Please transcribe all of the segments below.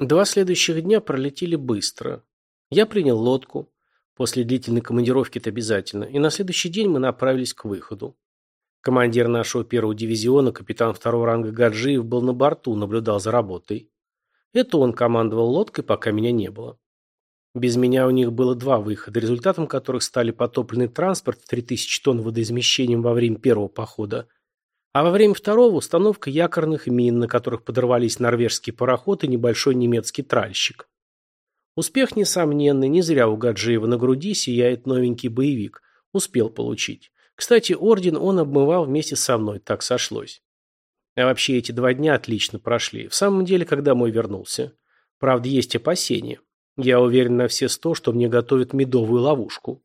Два следующих дня пролетели быстро. Я принял лодку, после длительной командировки это обязательно, и на следующий день мы направились к выходу. Командир нашего первого дивизиона, капитан второго ранга Гаджиев, был на борту, наблюдал за работой. Это он командовал лодкой, пока меня не было. Без меня у них было два выхода, результатом которых стали потопленный транспорт в 3000 тонн водоизмещением во время первого похода – а во время второго установка якорных мин, на которых подорвались норвежский пароход и небольшой немецкий тральщик. Успех несомненный, не зря у Гаджиева на груди сияет новенький боевик. Успел получить. Кстати, орден он обмывал вместе со мной, так сошлось. А вообще эти два дня отлично прошли. В самом деле, когда мой вернулся. Правда, есть опасения. Я уверен на все сто, что мне готовят медовую ловушку.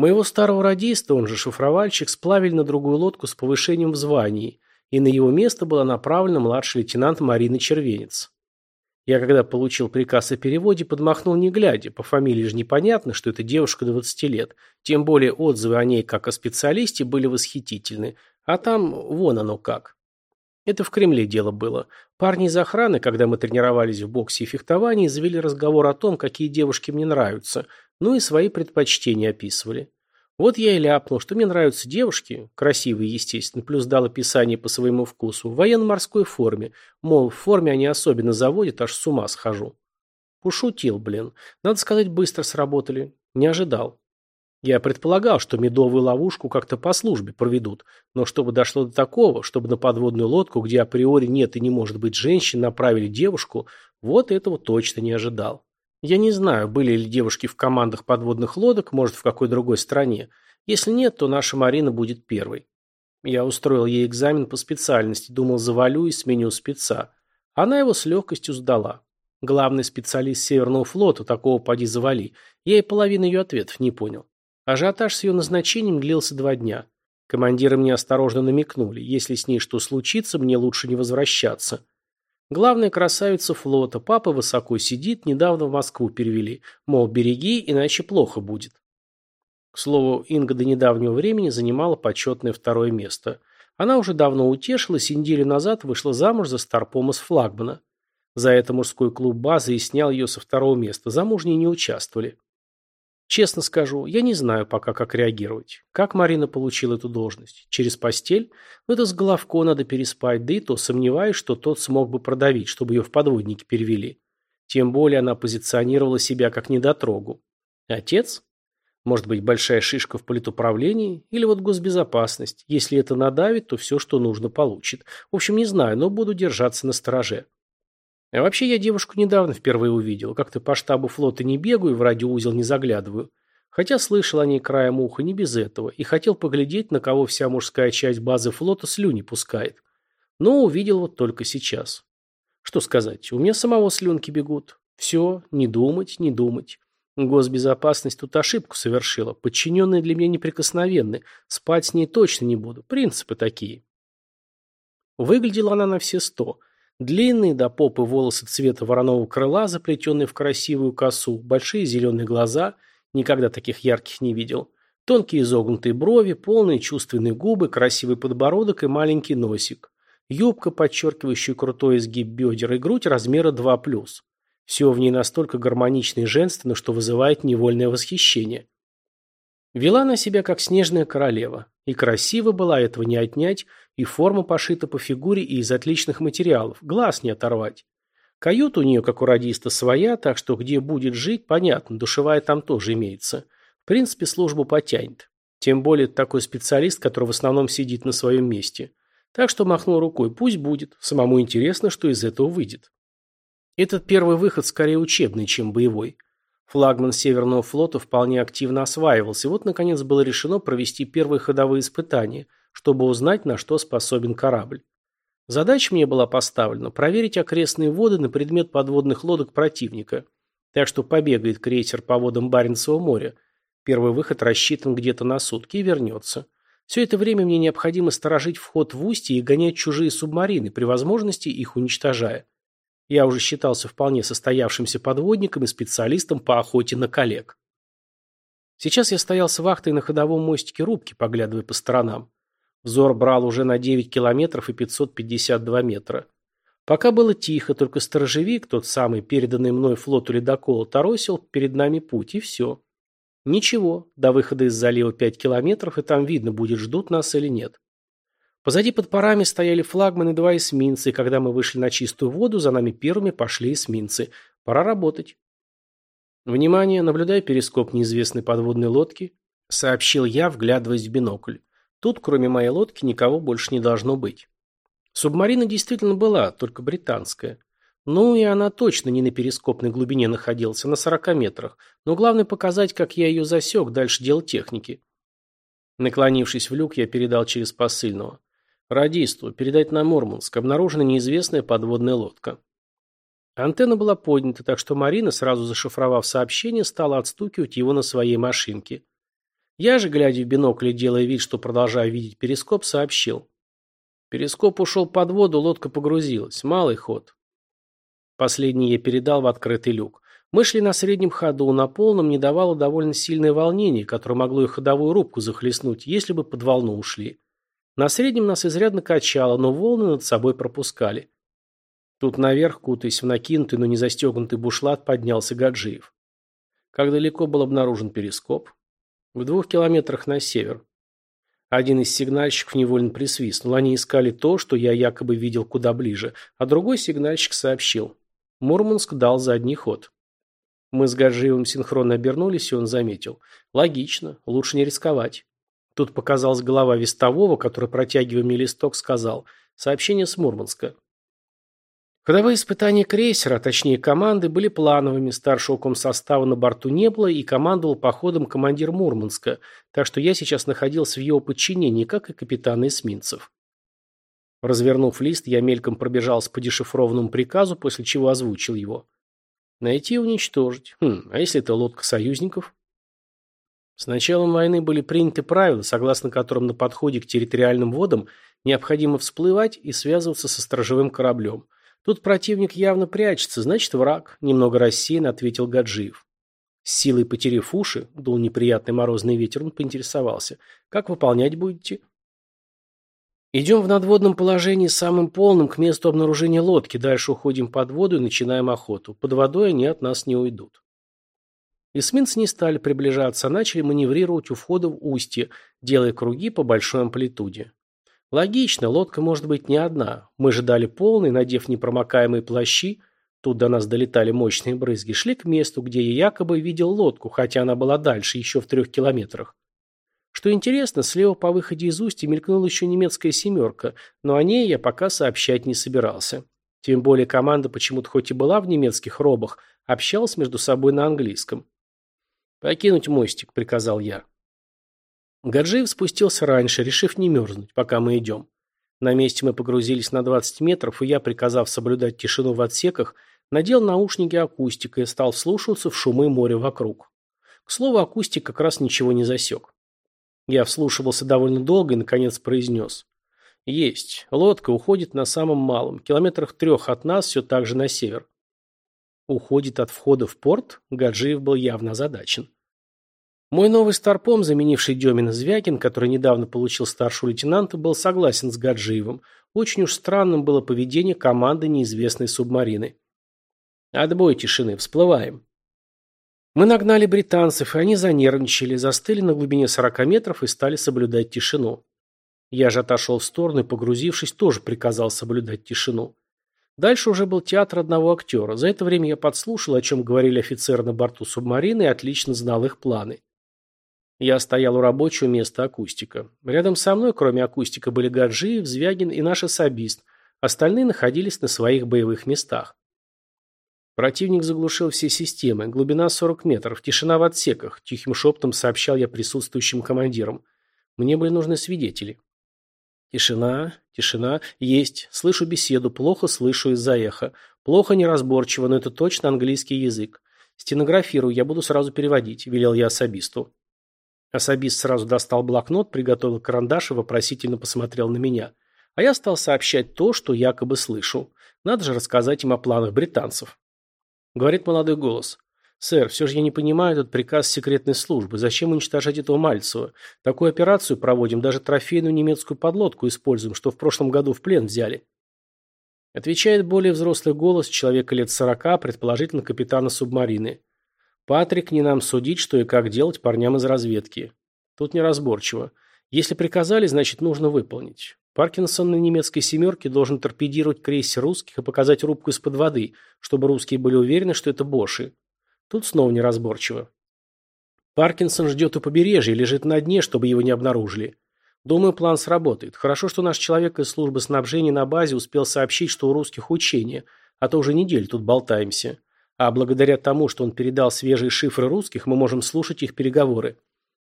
Моего старого радиста, он же шифровальщик, сплавили на другую лодку с повышением в звании, и на его место была направлена младший лейтенант Марина Червенец. Я, когда получил приказ о переводе, подмахнул не глядя, по фамилии же непонятно, что это девушка 20 лет, тем более отзывы о ней как о специалисте были восхитительны, а там вон оно как. Это в Кремле дело было. Парни из охраны, когда мы тренировались в боксе и фехтовании, завели разговор о том, какие девушки мне нравятся, ну и свои предпочтения описывали. Вот я и ляпнул, что мне нравятся девушки, красивые, естественно, плюс дал описание по своему вкусу, в военно-морской форме, мол, в форме они особенно заводят, аж с ума схожу. Пошутил, блин. Надо сказать, быстро сработали. Не ожидал. Я предполагал, что медовую ловушку как-то по службе проведут, но чтобы дошло до такого, чтобы на подводную лодку, где априори нет и не может быть женщин, направили девушку, вот этого точно не ожидал. Я не знаю, были ли девушки в командах подводных лодок, может, в какой другой стране. Если нет, то наша Марина будет первой. Я устроил ей экзамен по специальности, думал, завалю и сменю спеца. Она его с легкостью сдала. Главный специалист Северного флота, такого поди завали. Я и половину ее ответов не понял. Ажиотаж с ее назначением длился два дня. Командиры мне осторожно намекнули, если с ней что случится, мне лучше не возвращаться. Главная красавица флота, папа высоко сидит, недавно в Москву перевели. Мол, береги, иначе плохо будет. К слову, Инга до недавнего времени занимала почетное второе место. Она уже давно утешилась и неделю назад вышла замуж за старпома с флагмана. За это мужской клуб базы и снял ее со второго места. Замужние не участвовали. Честно скажу, я не знаю пока, как реагировать. Как Марина получила эту должность? Через постель? Ну, это с Головко надо переспать, да и то сомневаюсь, что тот смог бы продавить, чтобы ее в подводники перевели. Тем более она позиционировала себя как недотрогу. Отец? Может быть, большая шишка в политуправлении? Или вот госбезопасность? Если это надавит, то все, что нужно, получит. В общем, не знаю, но буду держаться на стороже. А вообще я девушку недавно впервые увидел. Как-то по штабу флота не бегаю, в радиоузел не заглядываю. Хотя слышал о ней краем уха не без этого. И хотел поглядеть, на кого вся мужская часть базы флота слюни пускает. Но увидел вот только сейчас. Что сказать, у меня самого слюнки бегут. Все, не думать, не думать. Госбезопасность тут ошибку совершила. Подчиненные для меня неприкосновенны. Спать с ней точно не буду. Принципы такие. Выглядела она на все сто – Длинные до попы волосы цвета вороного крыла, заплетенные в красивую косу, большие зеленые глаза, никогда таких ярких не видел, тонкие изогнутые брови, полные чувственные губы, красивый подбородок и маленький носик, юбка, подчеркивающая крутой изгиб бедер и грудь размера 2+. Все в ней настолько гармонично и женственно, что вызывает невольное восхищение. Вела она себя как снежная королева. И красиво была, этого не отнять, и форма пошита по фигуре и из отличных материалов, глаз не оторвать. Каюта у нее, как у радиста, своя, так что где будет жить, понятно, душевая там тоже имеется. В принципе, службу потянет. Тем более такой специалист, который в основном сидит на своем месте. Так что махнул рукой, пусть будет, самому интересно, что из этого выйдет. Этот первый выход скорее учебный, чем боевой. Флагман Северного флота вполне активно осваивался, и вот, наконец, было решено провести первые ходовые испытания, чтобы узнать, на что способен корабль. Задача мне была поставлена – проверить окрестные воды на предмет подводных лодок противника. Так что побегает крейсер по водам Баренцева моря. Первый выход рассчитан где-то на сутки и вернется. Все это время мне необходимо сторожить вход в устье и гонять чужие субмарины, при возможности их уничтожая. Я уже считался вполне состоявшимся подводником и специалистом по охоте на коллег. Сейчас я стоял с вахтой на ходовом мостике рубки, поглядывая по сторонам. Взор брал уже на 9 километров и 552 метра. Пока было тихо, только сторожевик, тот самый, переданный мной флоту ледокола, торосил перед нами путь, и все. Ничего, до выхода из залива пять километров, и там видно, будет ждут нас или нет. Позади под парами стояли флагманы два эсминца, и когда мы вышли на чистую воду, за нами первыми пошли эсминцы. Пора работать. Внимание, наблюдай перископ неизвестной подводной лодки, сообщил я, вглядываясь в бинокль. Тут, кроме моей лодки, никого больше не должно быть. Субмарина действительно была, только британская. Ну и она точно не на перископной глубине находилась, а на 40 метрах. Но главное показать, как я ее засек, дальше дело техники. Наклонившись в люк, я передал через посыльного. Радисту, передать на Мурманск, обнаружена неизвестная подводная лодка. Антенна была поднята, так что Марина, сразу зашифровав сообщение, стала отстукивать его на своей машинке. Я же, глядя в бинокль и делая вид, что продолжаю видеть перископ, сообщил. Перископ ушел под воду, лодка погрузилась. Малый ход. Последний я передал в открытый люк. Мы шли на среднем ходу, на полном не давало довольно сильное волнение, которое могло и ходовую рубку захлестнуть, если бы под волну ушли. На среднем нас изрядно качало, но волны над собой пропускали. Тут наверх, кутаясь в накинутый, но не застегнутый бушлат, поднялся Гаджиев. Как далеко был обнаружен перископ? В двух километрах на север. Один из сигнальщиков невольно присвистнул. Они искали то, что я якобы видел куда ближе, а другой сигнальщик сообщил. Мурманск дал задний ход. Мы с Гаджиевым синхронно обернулись, и он заметил. Логично, лучше не рисковать. Тут показалась голова вестового, который, протягивая мне листок, сказал. Сообщение с Мурманска. Ходовые испытания крейсера, а точнее команды, были плановыми, старшего комсостава на борту не было и командовал походом командир Мурманска, так что я сейчас находился в его подчинении, как и капитан эсминцев. Развернув лист, я мельком пробежался по дешифрованному приказу, после чего озвучил его. Найти и уничтожить. Хм, а если это лодка союзников? С началом войны были приняты правила, согласно которым на подходе к территориальным водам необходимо всплывать и связываться со сторожевым кораблем – Тут противник явно прячется, значит враг, немного рассеян, ответил Гаджиев. С силой потеряв уши, дул неприятный морозный ветер, он поинтересовался. Как выполнять будете? Идем в надводном положении самым полным к месту обнаружения лодки, дальше уходим под воду и начинаем охоту. Под водой они от нас не уйдут. Эсминцы не стали приближаться, начали маневрировать у входа в устье, делая круги по большой амплитуде. Логично, лодка может быть не одна. Мы же дали полный, надев непромокаемые плащи, тут до нас долетали мощные брызги, шли к месту, где я якобы видел лодку, хотя она была дальше, еще в трех километрах. Что интересно, слева по выходе из устья мелькнула еще немецкая «семерка», но о ней я пока сообщать не собирался. Тем более команда почему-то хоть и была в немецких робах, общалась между собой на английском. «Покинуть мостик», — приказал я. Гаджиев спустился раньше, решив не мерзнуть, пока мы идем. На месте мы погрузились на 20 метров, и я, приказав соблюдать тишину в отсеках, надел наушники акустика и стал вслушиваться в шумы моря вокруг. К слову, акустик как раз ничего не засек. Я вслушивался довольно долго и, наконец, произнес. Есть. Лодка уходит на самом малом, километрах трех от нас, все так же на север. Уходит от входа в порт? Гаджиев был явно озадачен. Мой новый старпом, заменивший Демина Звягин, который недавно получил старшего лейтенанта, был согласен с Гаджиевым. Очень уж странным было поведение команды неизвестной субмарины. Отбой тишины, всплываем. Мы нагнали британцев, и они занервничали, застыли на глубине 40 метров и стали соблюдать тишину. Я же отошел в сторону и, погрузившись, тоже приказал соблюдать тишину. Дальше уже был театр одного актера. За это время я подслушал, о чем говорили офицеры на борту субмарины, и отлично знал их планы. Я стоял у рабочего места акустика. Рядом со мной, кроме акустика, были Гаджиев, Звягин и наш особист. Остальные находились на своих боевых местах. Противник заглушил все системы. Глубина 40 метров. Тишина в отсеках. Тихим шептом сообщал я присутствующим командирам. Мне были нужны свидетели. Тишина, тишина. Есть. Слышу беседу. Плохо слышу из-за эха. Плохо неразборчиво, но это точно английский язык. Стенографирую, я буду сразу переводить, велел я особисту. Особист сразу достал блокнот, приготовил карандаш и вопросительно посмотрел на меня. А я стал сообщать то, что якобы слышу. Надо же рассказать им о планах британцев. Говорит молодой голос. «Сэр, все же я не понимаю этот приказ секретной службы. Зачем уничтожать этого Мальцева? Такую операцию проводим, даже трофейную немецкую подлодку используем, что в прошлом году в плен взяли». Отвечает более взрослый голос человека лет сорока, предположительно капитана субмарины. Патрик, не нам судить, что и как делать парням из разведки. Тут неразборчиво. Если приказали, значит нужно выполнить. Паркинсон на немецкой «семерке» должен торпедировать крейсер русских и показать рубку из-под воды, чтобы русские были уверены, что это боши. Тут снова неразборчиво. Паркинсон ждет у побережья и лежит на дне, чтобы его не обнаружили. Думаю, план сработает. Хорошо, что наш человек из службы снабжения на базе успел сообщить, что у русских учения, а то уже неделю тут болтаемся. А благодаря тому, что он передал свежие шифры русских, мы можем слушать их переговоры.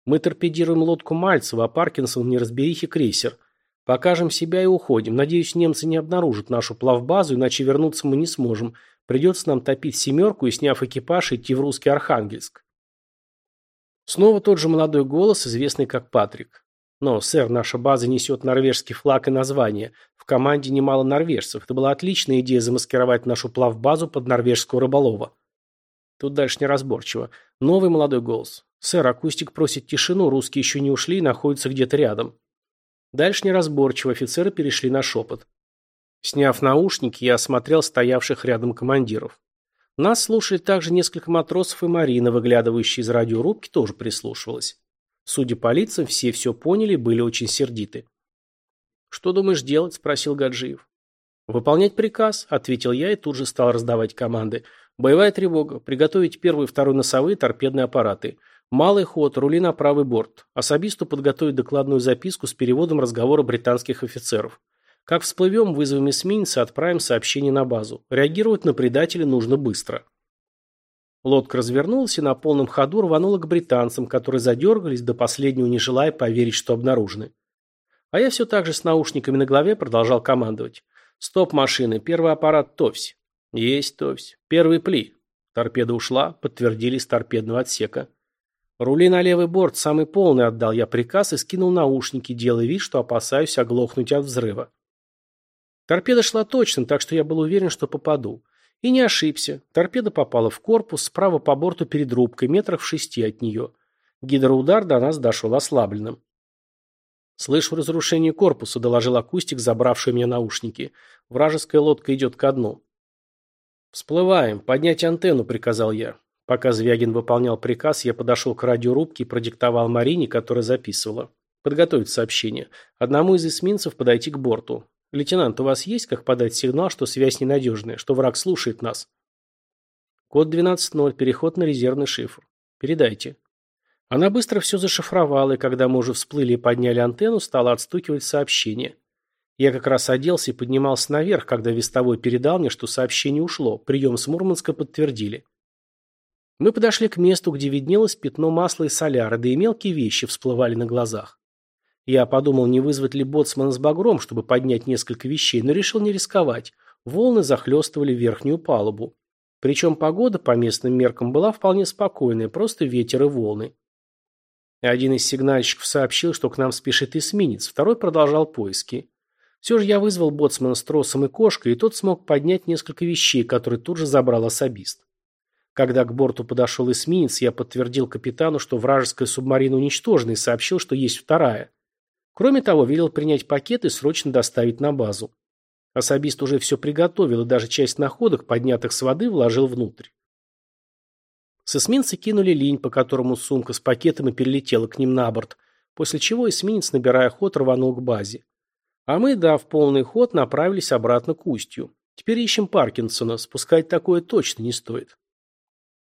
Мы торпедируем лодку Мальцева, а Паркинсон в неразберихе крейсер. Покажем себя и уходим. Надеюсь, немцы не обнаружат нашу плавбазу, иначе вернуться мы не сможем. Придется нам топить «семерку» и, сняв экипаж, идти в русский Архангельск. Снова тот же молодой голос, известный как Патрик. Но, сэр, наша база несет норвежский флаг и название. В команде немало норвежцев. Это была отличная идея замаскировать нашу плавбазу под норвежского рыболова. Тут дальше неразборчиво. Новый молодой голос. Сэр, акустик просит тишину, русские еще не ушли и находятся где-то рядом. Дальше неразборчиво, офицеры перешли на шепот. Сняв наушники, я осмотрел стоявших рядом командиров. Нас слушали также несколько матросов и Марина, выглядывающая из радиорубки, тоже прислушивалась. Судя по лицам, все все поняли были очень сердиты. «Что думаешь делать?» – спросил Гаджиев. «Выполнять приказ», – ответил я и тут же стал раздавать команды. «Боевая тревога. Приготовить первый и второй носовые торпедные аппараты. Малый ход, рули на правый борт. Особисту подготовить докладную записку с переводом разговора британских офицеров. Как всплывем, вызовем эсминца и отправим сообщение на базу. Реагировать на предателя нужно быстро». Лодка развернулась и на полном ходу рванула к британцам, которые задергались, до последнего не желая поверить, что обнаружены. А я все так же с наушниками на голове продолжал командовать. «Стоп, машины! Первый аппарат Товсь!» «Есть Товсь! Первый пли!» Торпеда ушла, подтвердили с торпедного отсека. «Рули на левый борт, самый полный отдал я приказ и скинул наушники, делая вид, что опасаюсь оглохнуть от взрыва. Торпеда шла точно, так что я был уверен, что попаду. И не ошибся. Торпеда попала в корпус, справа по борту перед рубкой, метров в шести от нее. Гидроудар до нас дошел ослабленным. «Слышу разрушение корпуса», — доложил акустик, забравший мне наушники. «Вражеская лодка идет ко дну». «Всплываем. Поднять антенну», — приказал я. Пока Звягин выполнял приказ, я подошел к радиорубке и продиктовал Марине, которая записывала. Подготовить сообщение. Одному из эсминцев подойти к борту. «Лейтенант, у вас есть как подать сигнал, что связь ненадежная, что враг слушает нас?» «Код 12.0, переход на резервный шифр. Передайте». Она быстро все зашифровала, и когда мы уже всплыли и подняли антенну, стала отстукивать сообщение. Я как раз оделся и поднимался наверх, когда вестовой передал мне, что сообщение ушло. Прием с Мурманска подтвердили. Мы подошли к месту, где виднелось пятно масла и соляра, да и мелкие вещи всплывали на глазах. Я подумал, не вызвать ли боцмана с багром, чтобы поднять несколько вещей, но решил не рисковать. Волны захлестывали верхнюю палубу. Причем погода по местным меркам была вполне спокойная, просто ветер и волны. Один из сигнальщиков сообщил, что к нам спешит эсминец, второй продолжал поиски. Все же я вызвал боцмана с тросом и кошкой, и тот смог поднять несколько вещей, которые тут же забрал особист. Когда к борту подошел эсминец, я подтвердил капитану, что вражеская субмарина уничтожена, и сообщил, что есть вторая. Кроме того, велел принять пакет и срочно доставить на базу. Особист уже все приготовил и даже часть находок, поднятых с воды, вложил внутрь. С эсминца кинули линь, по которому сумка с пакетом и перелетела к ним на борт, после чего эсминец, набирая ход, рванул к базе. А мы, дав полный ход, направились обратно к устью. Теперь ищем Паркинсона, спускать такое точно не стоит.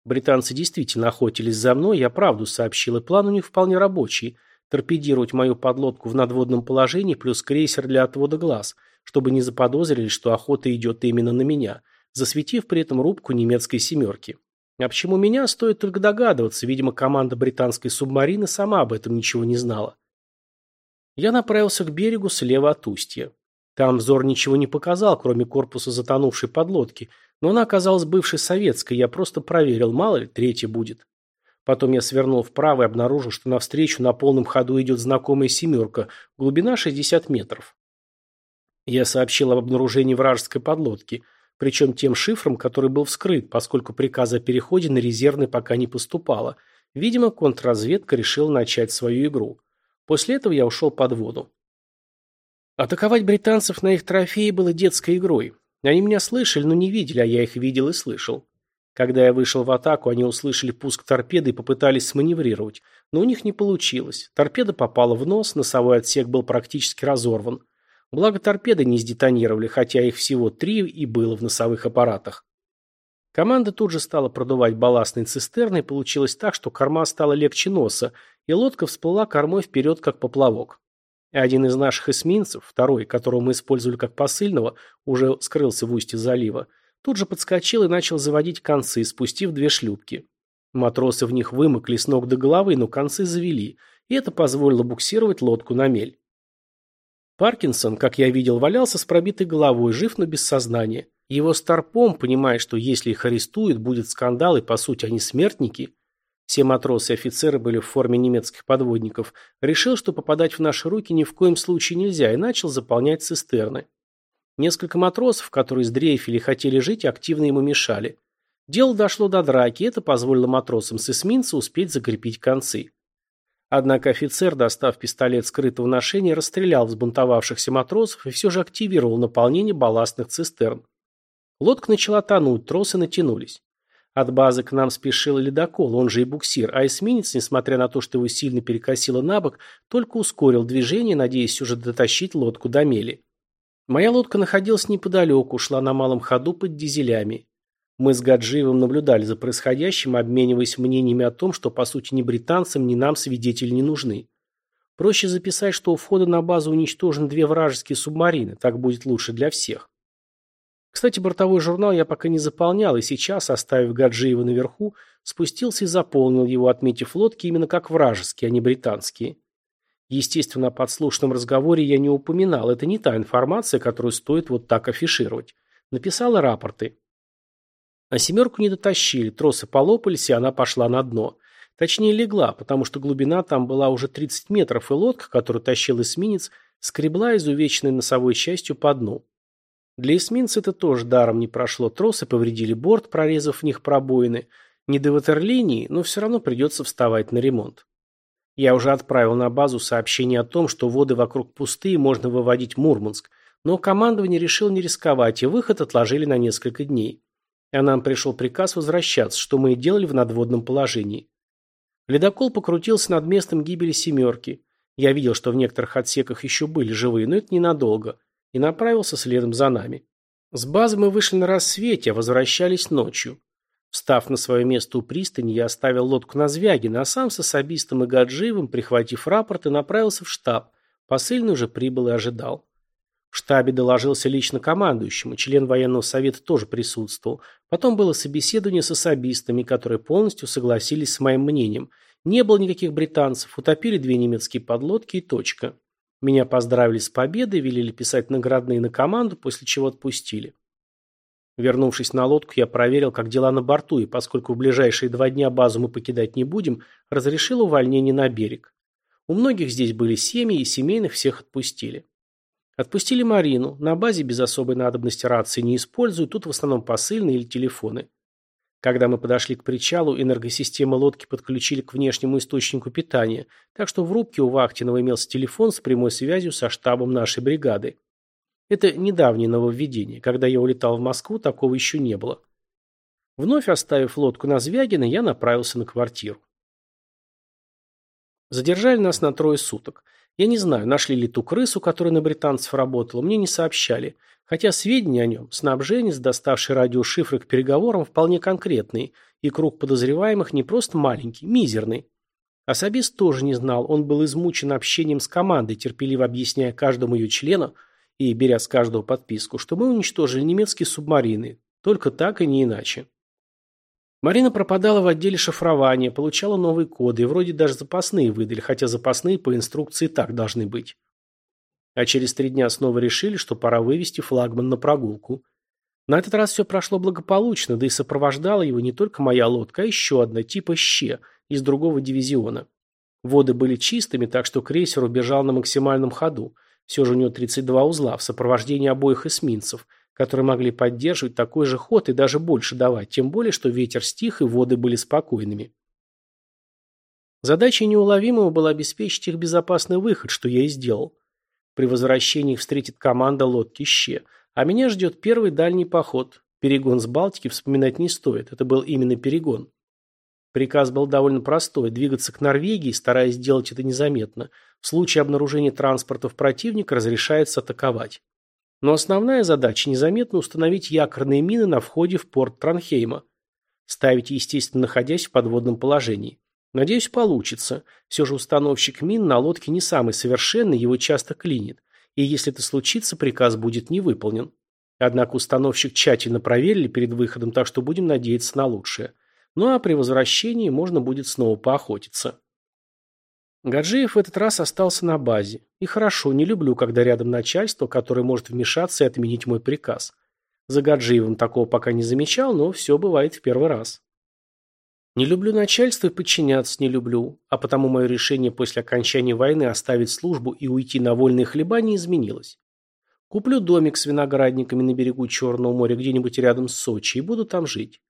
Британцы действительно охотились за мной, я правду сообщил, и план у них вполне рабочий – торпедировать мою подлодку в надводном положении плюс крейсер для отвода глаз, чтобы не заподозрили, что охота идет именно на меня, засветив при этом рубку немецкой «семерки». А почему меня, стоит только догадываться, видимо, команда британской субмарины сама об этом ничего не знала. Я направился к берегу слева от устья. Там взор ничего не показал, кроме корпуса затонувшей подлодки, но она оказалась бывшей советской, я просто проверил, мало ли, третья будет. Потом я свернул вправо и обнаружил, что навстречу на полном ходу идет знакомая «семерка», глубина 60 метров. Я сообщил об обнаружении вражеской подлодки, причем тем шифром, который был вскрыт, поскольку приказа о переходе на резервный пока не поступало. Видимо, контрразведка решила начать свою игру. После этого я ушел под воду. Атаковать британцев на их трофеи было детской игрой. Они меня слышали, но не видели, а я их видел и слышал. Когда я вышел в атаку, они услышали пуск торпеды и попытались сманеврировать, но у них не получилось. Торпеда попала в нос, носовой отсек был практически разорван. Благо торпеды не сдетонировали, хотя их всего три и было в носовых аппаратах. Команда тут же стала продувать балластные цистерны, и получилось так, что корма стала легче носа, и лодка всплыла кормой вперед, как поплавок. Один из наших эсминцев, второй, которого мы использовали как посыльного, уже скрылся в устье залива, тут же подскочил и начал заводить концы, спустив две шлюпки. Матросы в них вымокли с ног до головы, но концы завели, и это позволило буксировать лодку на мель. Паркинсон, как я видел, валялся с пробитой головой, жив, но без сознания. Его старпом, понимая, что если их арестуют, будет скандал, и по сути они смертники, все матросы и офицеры были в форме немецких подводников, решил, что попадать в наши руки ни в коем случае нельзя, и начал заполнять цистерны. Несколько матросов, которые сдрейфили и хотели жить, активно ему мешали. Дело дошло до драки, это позволило матросам с эсминца успеть закрепить концы. Однако офицер, достав пистолет скрытого ношения, расстрелял взбунтовавшихся матросов и все же активировал наполнение балластных цистерн. Лодка начала тонуть, тросы натянулись. От базы к нам спешил ледокол, он же и буксир, а эсминец, несмотря на то, что его сильно перекосило на бок, только ускорил движение, надеясь уже дотащить лодку до мели. Моя лодка находилась неподалеку, шла на малом ходу под дизелями. Мы с Гаджиевым наблюдали за происходящим, обмениваясь мнениями о том, что, по сути, ни британцам, ни нам свидетели не нужны. Проще записать, что у входа на базу уничтожены две вражеские субмарины, так будет лучше для всех. Кстати, бортовой журнал я пока не заполнял, и сейчас, оставив Гаджиева наверху, спустился и заполнил его, отметив лодки именно как вражеские, а не британские. Естественно, о подслушанном разговоре я не упоминал, это не та информация, которую стоит вот так афишировать. Написала рапорты. А семерку не дотащили, тросы полопались, и она пошла на дно. Точнее, легла, потому что глубина там была уже 30 метров, и лодка, которую тащил эсминец, скребла изувеченной носовой частью по дну. Для эсминца это тоже даром не прошло. Тросы повредили борт, прорезав в них пробоины. Не до ватерлинии, но все равно придется вставать на ремонт. Я уже отправил на базу сообщение о том, что воды вокруг пустые, можно выводить Мурманск, но командование решило не рисковать, и выход отложили на несколько дней. А нам пришел приказ возвращаться, что мы и делали в надводном положении. Ледокол покрутился над местом гибели «семерки». Я видел, что в некоторых отсеках еще были живые, но это ненадолго и направился следом за нами. С базы мы вышли на рассвете, а возвращались ночью. Встав на свое место у пристани, я оставил лодку на Звягино, а сам с особистом и Гаджиевым, прихватив рапорты, направился в штаб. Посыльный уже прибыл и ожидал. В штабе доложился лично командующему, член военного совета тоже присутствовал. Потом было собеседование с особистами, которые полностью согласились с моим мнением. Не было никаких британцев, утопили две немецкие подлодки и точка. Меня поздравили с победой, велели писать наградные на команду, после чего отпустили. Вернувшись на лодку, я проверил, как дела на борту, и поскольку в ближайшие два дня базу мы покидать не будем, разрешил увольнение на берег. У многих здесь были семьи, и семейных всех отпустили. Отпустили Марину. На базе без особой надобности рации не используют, тут в основном посыльные или телефоны. Когда мы подошли к причалу, энергосистемы лодки подключили к внешнему источнику питания, так что в рубке у Вахтинова имелся телефон с прямой связью со штабом нашей бригады. Это недавнее нововведение. Когда я улетал в Москву, такого еще не было. Вновь оставив лодку на Звягино, я направился на квартиру. Задержали нас на трое суток. Я не знаю, нашли ли ту крысу, которая на британцев работала, мне не сообщали. Хотя сведения о нем, снабженец, доставший радиошифры к переговорам, вполне конкретные, и круг подозреваемых не просто маленький, мизерный. Особист тоже не знал, он был измучен общением с командой, терпеливо объясняя каждому ее члену и беря с каждого подписку, что мы уничтожили немецкие субмарины, только так и не иначе. Марина пропадала в отделе шифрования, получала новые коды и вроде даже запасные выдали, хотя запасные по инструкции так должны быть. А через три дня снова решили, что пора вывести флагман на прогулку. На этот раз все прошло благополучно, да и сопровождала его не только моя лодка, а еще одна, типа «Ще», из другого дивизиона. Воды были чистыми, так что крейсер убежал на максимальном ходу. Все же у него 32 узла в сопровождении обоих эсминцев, которые могли поддерживать такой же ход и даже больше давать, тем более, что ветер стих и воды были спокойными. Задачей неуловимого была обеспечить их безопасный выход, что я и сделал. При возвращении встретит команда лодки «Ще». А меня ждет первый дальний поход. Перегон с Балтики вспоминать не стоит. Это был именно перегон. Приказ был довольно простой – двигаться к Норвегии, стараясь сделать это незаметно. В случае обнаружения транспортов противника разрешается атаковать. Но основная задача – незаметно установить якорные мины на входе в порт Транхейма. Ставить, естественно, находясь в подводном положении. Надеюсь, получится. Все же установщик мин на лодке не самый совершенный, его часто клинит. И если это случится, приказ будет не выполнен. Однако установщик тщательно проверили перед выходом, так что будем надеяться на лучшее. Ну а при возвращении можно будет снова поохотиться. Гаджиев в этот раз остался на базе. И хорошо, не люблю, когда рядом начальство, которое может вмешаться и отменить мой приказ. За Гаджиевым такого пока не замечал, но все бывает в первый раз. Не люблю начальство и подчиняться не люблю, а потому мое решение после окончания войны оставить службу и уйти на вольные хлеба не изменилось. Куплю домик с виноградниками на берегу Черного моря где-нибудь рядом с Сочи и буду там жить.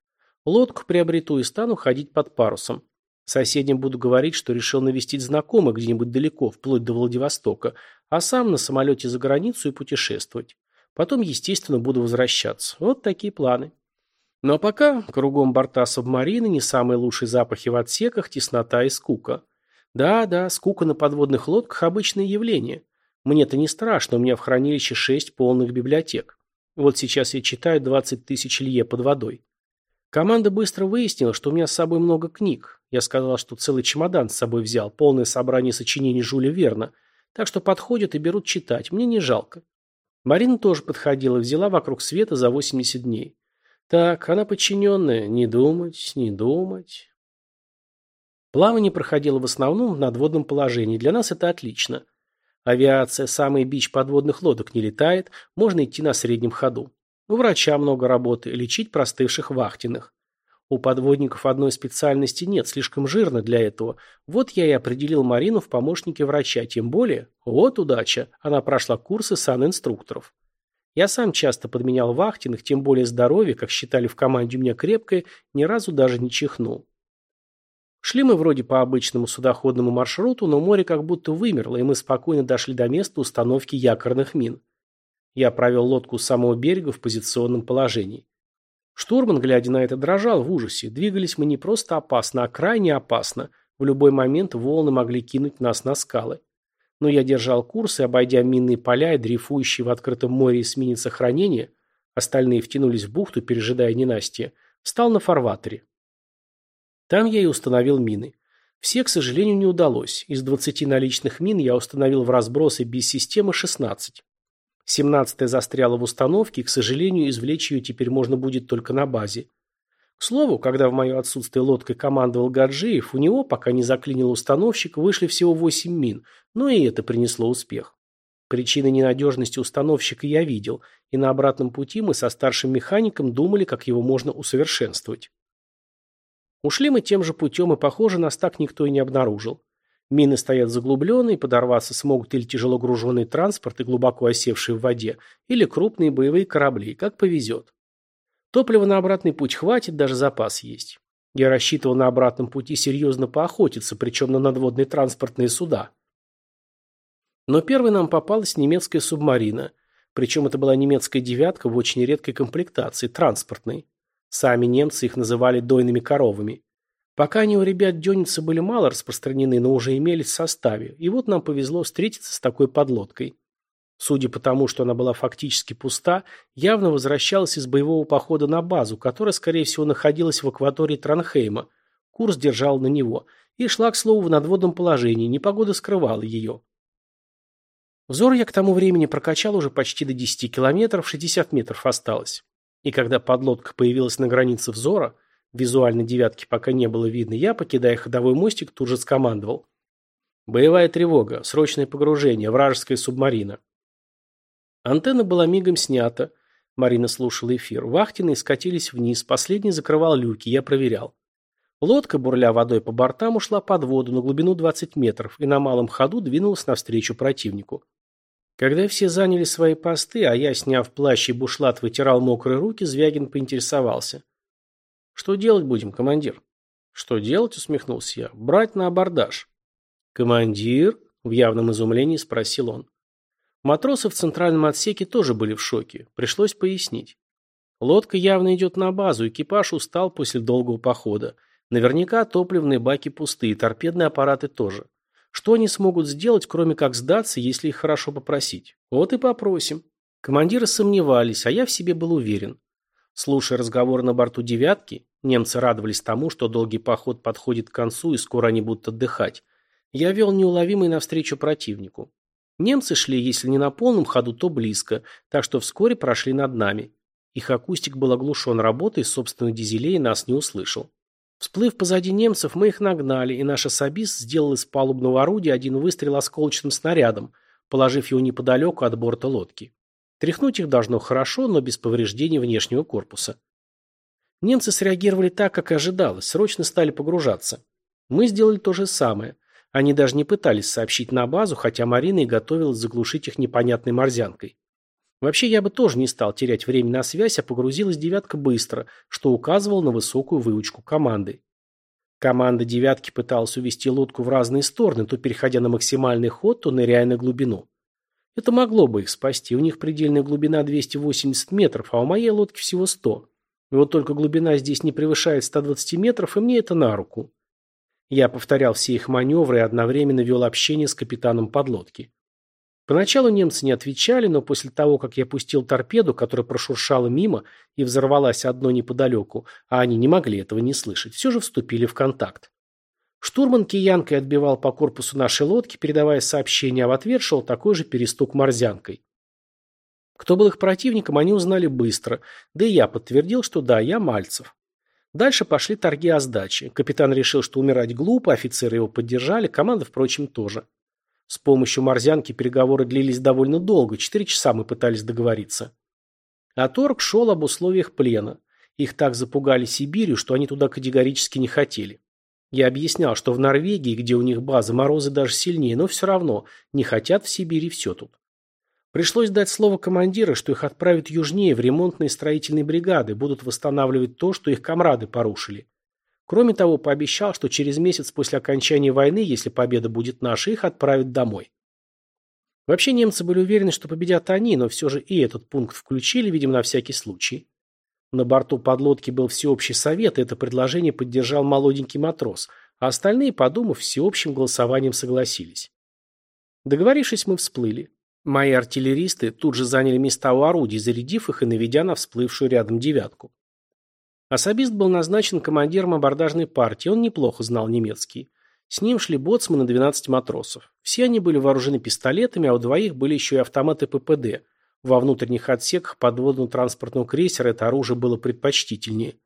Лодку приобрету и стану ходить под парусом. Соседям буду говорить, что решил навестить знакомых где-нибудь далеко, вплоть до Владивостока, а сам на самолете за границу и путешествовать. Потом, естественно, буду возвращаться. Вот такие планы. А пока кругом борта субмарины, не самые лучшие запахи в отсеках, теснота и скука. Да-да, скука на подводных лодках – обычное явление. Мне-то не страшно, у меня в хранилище шесть полных библиотек. Вот сейчас я читаю 20 тысяч лье под водой. Команда быстро выяснила, что у меня с собой много книг. Я сказал, что целый чемодан с собой взял, полное собрание сочинений Жюля Верна. Так что подходят и берут читать, мне не жалко. Марина тоже подходила, взяла вокруг света за 80 дней. Так, она подчиненная, не думать, не думать. Плавание проходило в основном в надводном положении, для нас это отлично. Авиация, самый бич подводных лодок, не летает, можно идти на среднем ходу. У врача много работы, лечить простывших вахтенных. У подводников одной специальности нет, слишком жирно для этого. Вот я и определил Марину в помощнике врача, тем более, вот удача, она прошла курсы санинструкторов. Я сам часто подменял вахтенных, тем более здоровье, как считали в команде у меня крепкое, ни разу даже не чихнул. Шли мы вроде по обычному судоходному маршруту, но море как будто вымерло, и мы спокойно дошли до места установки якорных мин. Я провел лодку с самого берега в позиционном положении. Штурман, глядя на это, дрожал в ужасе. Двигались мы не просто опасно, а крайне опасно. В любой момент волны могли кинуть нас на скалы. Но я держал курс и, обойдя минные поля и дрейфующие в открытом море эсминец охранения, остальные втянулись в бухту, пережидая ненастье, стал на фарватере. Там я и установил мины. Все, к сожалению, не удалось. Из 20 наличных мин я установил в разбросы без системы 16. Семнадцатая застряла в установке, и, к сожалению, извлечь ее теперь можно будет только на базе. К слову, когда в мое отсутствие лодкой командовал Гаджиев, у него, пока не заклинил установщик, вышли всего восемь мин, но и это принесло успех. Причины ненадежности установщика я видел, и на обратном пути мы со старшим механиком думали, как его можно усовершенствовать. Ушли мы тем же путем, и, похоже, нас так никто и не обнаружил. Мины стоят заглубленные, подорваться смогут или тяжело груженные транспорты, глубоко осевшие в воде, или крупные боевые корабли, как повезет. Топлива на обратный путь хватит, даже запас есть. Я рассчитывал на обратном пути серьезно поохотиться, причем на надводные транспортные суда. Но первой нам попалась немецкая субмарина. Причем это была немецкая девятка в очень редкой комплектации, транспортной. Сами немцы их называли дойными коровами. Пока они у ребят дёницы были мало распространены, но уже имелись в составе, и вот нам повезло встретиться с такой подлодкой. Судя по тому, что она была фактически пуста, явно возвращалась из боевого похода на базу, которая, скорее всего, находилась в акватории Транхейма. Курс держал на него. И шла, к слову, в надводном положении, непогода скрывала ее. Взор я к тому времени прокачал уже почти до 10 километров, 60 метров осталось. И когда подлодка появилась на границе взора, Визуально девятки пока не было видно. Я, покидая ходовой мостик, тут же скомандовал. Боевая тревога, срочное погружение, вражеская субмарина. Антенна была мигом снята. Марина слушала эфир. Вахтенные скатились вниз, последний закрывал люки, я проверял. Лодка, бурля водой по бортам, ушла под воду на глубину 20 метров и на малом ходу двинулась навстречу противнику. Когда все заняли свои посты, а я, сняв плащ и бушлат, вытирал мокрые руки, Звягин поинтересовался. Что делать будем, командир? Что делать, усмехнулся я. Брать на абордаж. Командир? В явном изумлении спросил он. Матросы в центральном отсеке тоже были в шоке. Пришлось пояснить. Лодка явно идет на базу, экипаж устал после долгого похода. Наверняка топливные баки пустые, торпедные аппараты тоже. Что они смогут сделать, кроме как сдаться, если их хорошо попросить? Вот и попросим. Командиры сомневались, а я в себе был уверен. Слушая разговор на борту «девятки», немцы радовались тому, что долгий поход подходит к концу и скоро они будут отдыхать. Я вел неуловимый навстречу противнику. Немцы шли, если не на полном ходу, то близко, так что вскоре прошли над нами. Их акустик был оглушен работой собственных дизелей и нас не услышал. Всплыв позади немцев, мы их нагнали, и наш особист сделал из палубного орудия один выстрел осколочным снарядом, положив его неподалеку от борта лодки. Тряхнуть их должно хорошо, но без повреждений внешнего корпуса. Немцы среагировали так, как и ожидалось, срочно стали погружаться. Мы сделали то же самое. Они даже не пытались сообщить на базу, хотя Марина и готовилась заглушить их непонятной морзянкой. Вообще я бы тоже не стал терять время на связь, а погрузилась девятка быстро, что указывало на высокую выучку команды. Команда девятки пыталась увести лодку в разные стороны, то переходя на максимальный ход, то ныряя на глубину. Это могло бы их спасти, у них предельная глубина 280 метров, а у моей лодки всего 100. И вот только глубина здесь не превышает 120 метров, и мне это на руку. Я повторял все их маневры и одновременно вел общение с капитаном подлодки. Поначалу немцы не отвечали, но после того, как я пустил торпеду, которая прошуршала мимо и взорвалась одно неподалеку, а они не могли этого не слышать, все же вступили в контакт. Штурман киянкой отбивал по корпусу нашей лодки, передавая сообщение, а в ответ шел такой же перестук морзянкой. Кто был их противником, они узнали быстро, да и я подтвердил, что да, я Мальцев. Дальше пошли торги о сдаче. Капитан решил, что умирать глупо, офицеры его поддержали, команда, впрочем, тоже. С помощью морзянки переговоры длились довольно долго, четыре часа мы пытались договориться. А торг шел об условиях плена. Их так запугали Сибирью, что они туда категорически не хотели. Я объяснял, что в Норвегии, где у них база, морозы даже сильнее, но все равно не хотят в Сибири все тут. Пришлось дать слово командира, что их отправят южнее в ремонтные строительные бригады, будут восстанавливать то, что их комрады порушили. Кроме того, пообещал, что через месяц после окончания войны, если победа будет наша, их отправят домой. Вообще немцы были уверены, что победят они, но все же и этот пункт включили, видимо, на всякий случай. На борту подлодки был всеобщий совет, и это предложение поддержал молоденький матрос, а остальные, подумав, всеобщим голосованием согласились. Договорившись, мы всплыли. Мои артиллеристы тут же заняли места у орудий, зарядив их и наведя на всплывшую рядом девятку. Особист был назначен командиром абордажной партии, он неплохо знал немецкий. С ним шли боцманы 12 матросов. Все они были вооружены пистолетами, а у двоих были еще и автоматы ППД. Во внутренних отсеках подводного транспортного крейсера это оружие было предпочтительнее.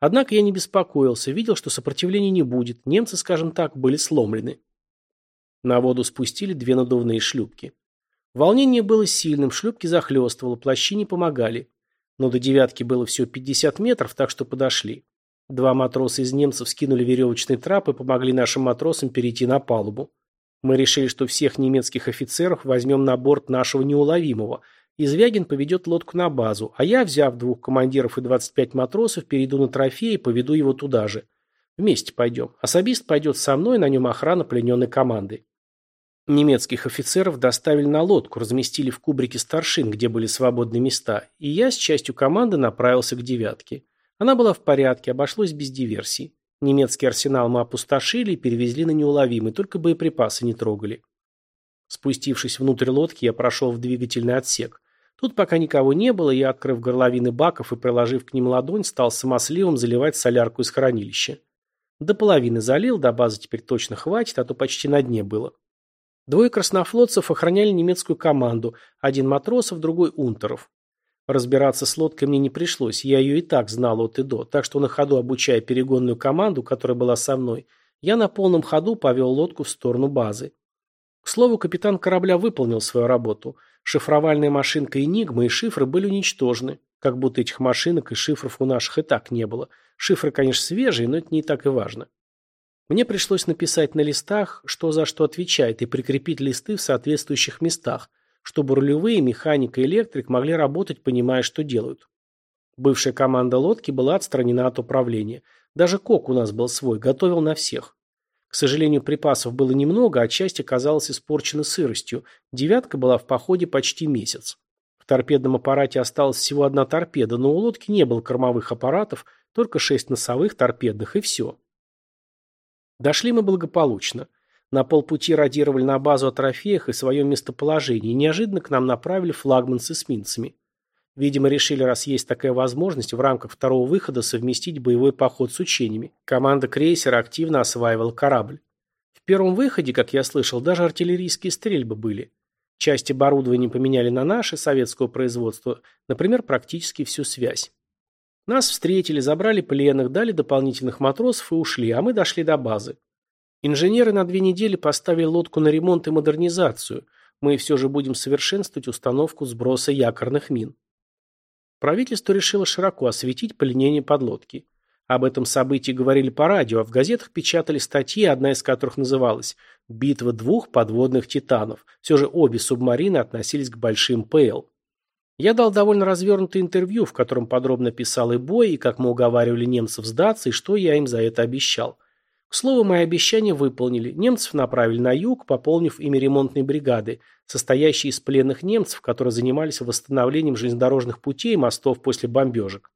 Однако я не беспокоился, видел, что сопротивления не будет, немцы, скажем так, были сломлены. На воду спустили две надувные шлюпки. Волнение было сильным, шлюпки захлестывало, плащи не помогали. Но до девятки было всего 50 метров, так что подошли. Два матроса из немцев скинули веревочный трап и помогли нашим матросам перейти на палубу. Мы решили, что всех немецких офицеров возьмем на борт нашего неуловимого. И Звягин поведет лодку на базу, а я, взяв двух командиров и 25 матросов, перейду на трофей и поведу его туда же. Вместе пойдем. Особист пойдет со мной, на нем охрана плененной команды. Немецких офицеров доставили на лодку, разместили в кубрике старшин, где были свободные места, и я с частью команды направился к «девятке». Она была в порядке, обошлось без диверсий. Немецкий арсенал мы опустошили и перевезли на неуловимый, только боеприпасы не трогали. Спустившись внутрь лодки, я прошел в двигательный отсек. Тут пока никого не было, я, открыв горловины баков и приложив к ним ладонь, стал самосливом заливать солярку из хранилища. До половины залил, до базы теперь точно хватит, а то почти на дне было. Двое краснофлотцев охраняли немецкую команду, один матросов, другой унтеров. Разбираться с лодкой мне не пришлось, я ее и так знал от и до, так что на ходу обучая перегонную команду, которая была со мной, я на полном ходу повел лодку в сторону базы. К слову, капитан корабля выполнил свою работу. Шифровальная машинка «Энигма» и шифры были уничтожены. Как будто этих машинок и шифров у наших и так не было. Шифры, конечно, свежие, но это не так и важно. Мне пришлось написать на листах, что за что отвечает, и прикрепить листы в соответствующих местах, чтобы рулевые, механика и электрик могли работать, понимая, что делают. Бывшая команда лодки была отстранена от управления. Даже кок у нас был свой, готовил на всех. К сожалению, припасов было немного, а часть оказалась испорчена сыростью. «девятка» была в походе почти месяц. В торпедном аппарате осталась всего одна торпеда, но у лодки не было кормовых аппаратов, только шесть носовых торпедных и все. Дошли мы благополучно. На полпути радировали на базу о трофеях и своем местоположении, неожиданно к нам направили флагман с эсминцами. Видимо, решили, раз есть такая возможность, в рамках второго выхода совместить боевой поход с учениями. Команда крейсера активно осваивала корабль. В первом выходе, как я слышал, даже артиллерийские стрельбы были. Часть оборудования поменяли на наше, советского производства, например, практически всю связь. Нас встретили, забрали пленных, дали дополнительных матросов и ушли, а мы дошли до базы. Инженеры на две недели поставили лодку на ремонт и модернизацию. Мы все же будем совершенствовать установку сброса якорных мин. Правительство решило широко осветить пленение подлодки. Об этом событии говорили по радио, а в газетах печатали статьи, одна из которых называлась «Битва двух подводных титанов». Все же обе субмарины относились к большим ПЛ. Я дал довольно развернутое интервью, в котором подробно писал и бой, и как мы уговаривали немцев сдаться, и что я им за это обещал. К слову, мои обещания выполнили. Немцев направили на юг, пополнив ими ремонтные бригады, состоящие из пленных немцев, которые занимались восстановлением железнодорожных путей и мостов после бомбежек.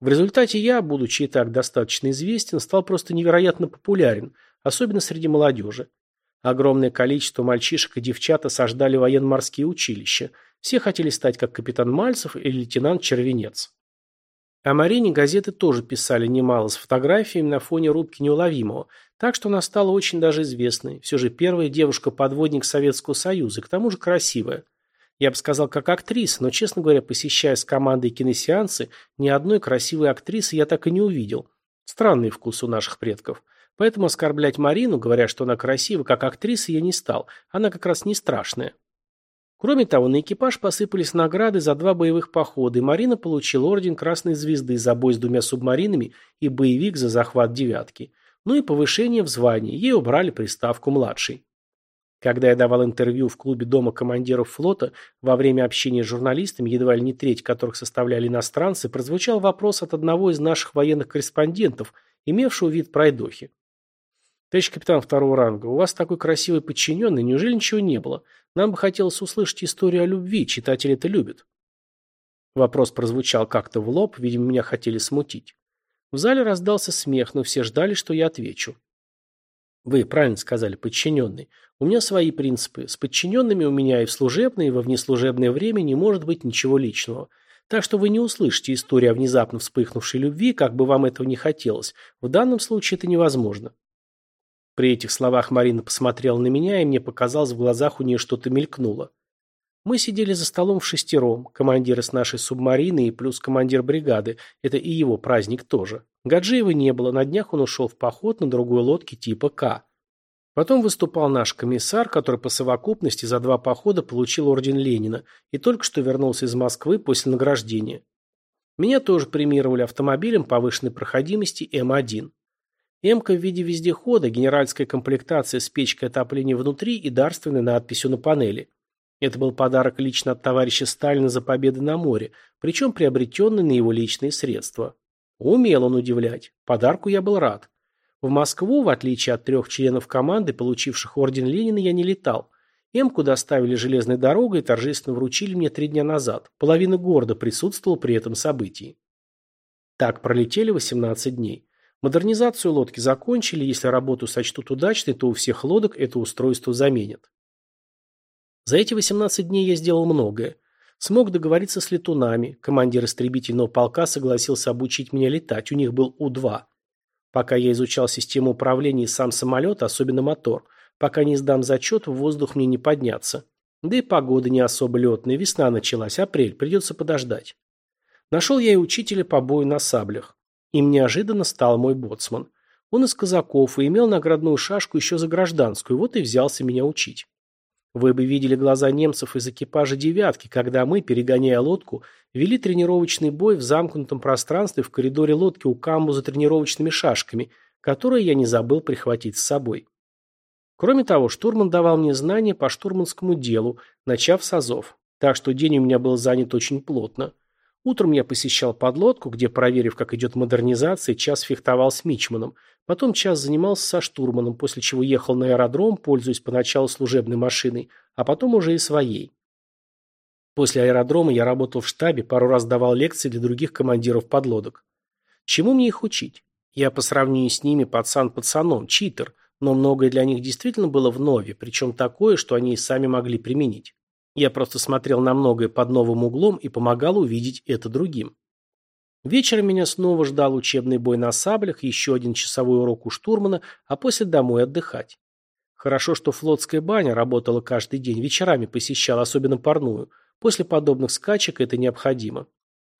В результате я, будучи и так достаточно известен, стал просто невероятно популярен, особенно среди молодежи. Огромное количество мальчишек и девчат осаждали военно-морские училища. Все хотели стать как капитан Мальцев или лейтенант Червенец. О Марине газеты тоже писали немало с фотографиями на фоне рубки неуловимого, так что она стала очень даже известной. Все же первая девушка-подводник Советского Союза, к тому же красивая. Я бы сказал, как актриса, но, честно говоря, посещая с командой киносеансы, ни одной красивой актрисы я так и не увидел. Странный вкус у наших предков. Поэтому оскорблять Марину, говоря, что она красива, как актриса, я не стал. Она как раз не страшная. Кроме того, на экипаж посыпались награды за два боевых похода, и Марина получила орден Красной Звезды за бой с двумя субмаринами и боевик за захват «девятки». Ну и повышение в звании, ей убрали приставку «младший». Когда я давал интервью в клубе Дома командиров флота, во время общения с журналистами, едва ли не треть которых составляли иностранцы, прозвучал вопрос от одного из наших военных корреспондентов, имевшего вид пройдохи. «Товарищ капитан второго ранга, у вас такой красивый подчиненный, неужели ничего не было? Нам бы хотелось услышать историю о любви, читатели это любят». Вопрос прозвучал как-то в лоб, видимо, меня хотели смутить. В зале раздался смех, но все ждали, что я отвечу. Вы правильно сказали, подчиненный. У меня свои принципы. С подчиненными у меня и в служебное, и во внеслужебное время не может быть ничего личного. Так что вы не услышите историю о внезапно вспыхнувшей любви, как бы вам этого не хотелось. В данном случае это невозможно. При этих словах Марина посмотрела на меня, и мне показалось, в глазах у нее что-то мелькнуло. Мы сидели за столом в шестером, командир из нашей субмарины и плюс командир бригады, это и его праздник тоже. Гаджиева не было, на днях он ушел в поход на другой лодке типа К. Потом выступал наш комиссар, который по совокупности за два похода получил орден Ленина и только что вернулся из Москвы после награждения. Меня тоже премировали автомобилем повышенной проходимости М1. Эмка в виде вездехода, генеральская комплектация с печкой отопления внутри и дарственной надписью на панели. Это был подарок лично от товарища Сталина за победы на море, причем приобретенный на его личные средства. Умел он удивлять. Подарку я был рад. В Москву, в отличие от трех членов команды, получивших орден Ленина, я не летал. Эмку доставили железной дорогой и торжественно вручили мне три дня назад. Половина города присутствовала при этом событии. Так пролетели 18 дней. Модернизацию лодки закончили, если работу сочтут удачной, то у всех лодок это устройство заменят. За эти 18 дней я сделал многое. Смог договориться с летунами. Командир истребительного полка согласился обучить меня летать, у них был У-2. Пока я изучал систему управления и сам самолет, особенно мотор, пока не сдам зачет, в воздух мне не подняться. Да и погода не особо летная, весна началась, апрель, придется подождать. Нашел я и учителя по бою на саблях. Им неожиданно стал мой боцман. Он из казаков и имел наградную шашку еще за гражданскую, вот и взялся меня учить. Вы бы видели глаза немцев из экипажа «девятки», когда мы, перегоняя лодку, вели тренировочный бой в замкнутом пространстве в коридоре лодки у камбуза тренировочными шашками, которые я не забыл прихватить с собой. Кроме того, штурман давал мне знания по штурманскому делу, начав с азов, так что день у меня был занят очень плотно. Утром я посещал подлодку, где, проверив, как идет модернизация, час фехтовал с Мичманом. Потом час занимался со штурманом, после чего ехал на аэродром, пользуясь поначалу служебной машиной, а потом уже и своей. После аэродрома я работал в штабе, пару раз давал лекции для других командиров подлодок. Чему мне их учить? Я по сравнению с ними пацан пацаном, читер, но многое для них действительно было в нове, причем такое, что они и сами могли применить. Я просто смотрел на многое под новым углом и помогал увидеть это другим. Вечером меня снова ждал учебный бой на саблях, еще один часовой урок у штурмана, а после домой отдыхать. Хорошо, что флотская баня работала каждый день, вечерами посещал, особенно парную. После подобных скачек это необходимо.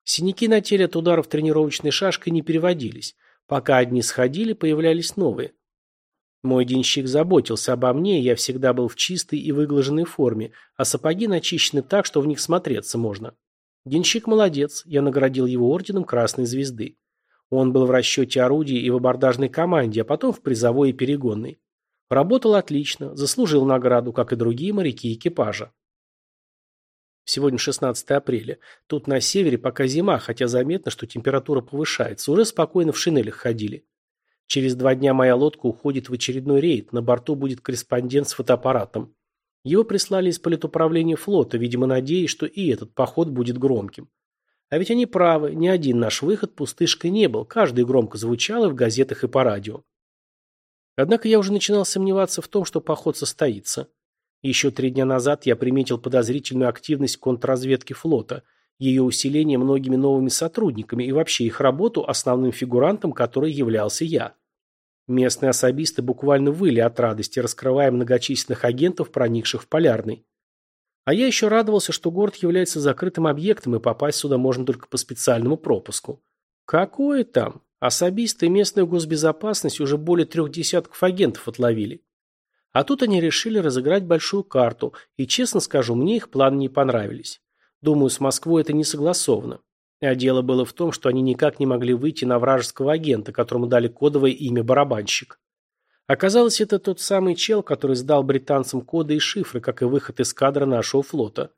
Синяки на теле от ударов тренировочной шашкой не переводились. Пока одни сходили, появлялись новые. Мой денщик заботился обо мне, я всегда был в чистой и выглаженной форме, а сапоги начищены так, что в них смотреться можно. Денщик молодец, я наградил его орденом Красной Звезды. Он был в расчете орудий и в абордажной команде, а потом в призовой и перегонной. Работал отлично, заслужил награду, как и другие моряки экипажа. Сегодня 16 апреля. Тут на севере пока зима, хотя заметно, что температура повышается. Уже спокойно в шинелях ходили. Через два дня моя лодка уходит в очередной рейд. На борту будет корреспондент с фотоаппаратом. Его прислали из политуправления флота, видимо, надеясь, что и этот поход будет громким. А ведь они правы, ни один наш выход пустышкой не был, каждый громко звучал и в газетах, и по радио. Однако я уже начинал сомневаться в том, что поход состоится. Еще три дня назад я приметил подозрительную активность контрразведки флота, ее усиление многими новыми сотрудниками и вообще их работу, основным фигурантом которой являлся я. Местные особисты буквально выли от радости, раскрывая многочисленных агентов, проникших в Полярный. А я еще радовался, что город является закрытым объектом, и попасть сюда можно только по специальному пропуску. Какое там? Особисты и местная госбезопасность уже более трех десятков агентов отловили. А тут они решили разыграть большую карту, и, честно скажу, мне их планы не понравились. Думаю, с Москвой это не согласовано. А дело было в том, что они никак не могли выйти на вражеского агента, которому дали кодовое имя «Барабанщик». Оказалось, это тот самый чел, который сдал британцам коды и шифры, как и выход из кадра нашего флота.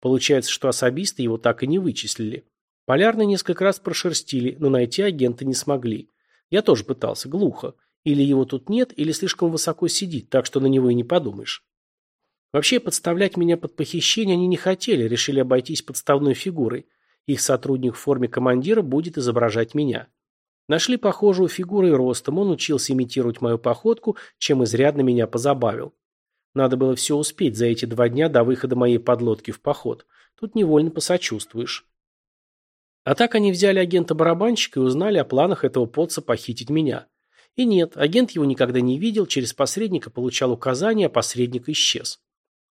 Получается, что особисты его так и не вычислили. Полярные несколько раз прошерстили, но найти агента не смогли. Я тоже пытался, глухо. Или его тут нет, или слишком высоко сидит, так что на него и не подумаешь. Вообще, подставлять меня под похищение они не хотели, решили обойтись подставной фигурой. Их сотрудник в форме командира будет изображать меня. Нашли похожую фигуру и ростом, он учился имитировать мою походку, чем изрядно меня позабавил. Надо было все успеть за эти два дня до выхода моей подлодки в поход. Тут невольно посочувствуешь. А так они взяли агента-барабанщика и узнали о планах этого подца похитить меня. И нет, агент его никогда не видел, через посредника получал указания, а посредник исчез.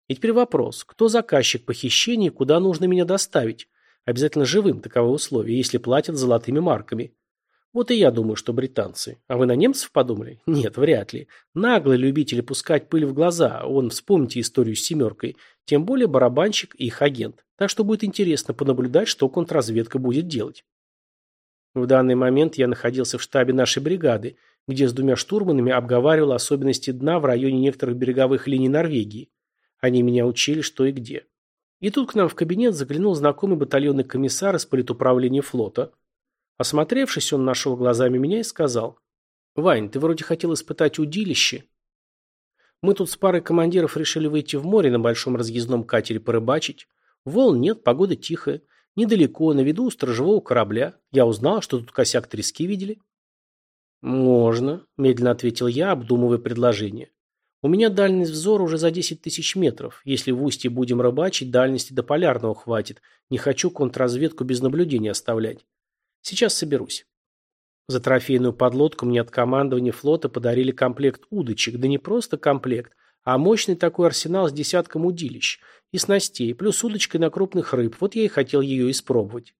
И теперь вопрос, кто заказчик похищения и куда нужно меня доставить? Обязательно живым, таково условие, если платят золотыми марками. Вот и я думаю, что британцы. А вы на немцев подумали? Нет, вряд ли. Наглые любители пускать пыль в глаза. Он, вспомните историю с «семеркой». Тем более барабанщик и их агент. Так что будет интересно понаблюдать, что контрразведка будет делать. В данный момент я находился в штабе нашей бригады, где с двумя штурманами обговаривал особенности дна в районе некоторых береговых линий Норвегии. Они меня учили, что и где. И тут к нам в кабинет заглянул знакомый батальонный комиссар из политуправления флота. Осмотревшись, он нашел глазами меня и сказал. «Вань, ты вроде хотел испытать удилище». Мы тут с парой командиров решили выйти в море на большом разъездном катере порыбачить. Волн нет, погода тихая. Недалеко, на виду у сторожевого корабля. Я узнал, что тут косяк трески видели. «Можно», – медленно ответил я, обдумывая предложение. У меня дальность взора уже за 10 тысяч метров. Если в устье будем рыбачить, дальности до полярного хватит. Не хочу контрразведку без наблюдения оставлять. Сейчас соберусь. За трофейную подлодку мне от командования флота подарили комплект удочек. Да не просто комплект, а мощный такой арсенал с десятком удилищ и снастей, плюс удочкой на крупных рыб. Вот я и хотел ее испробовать.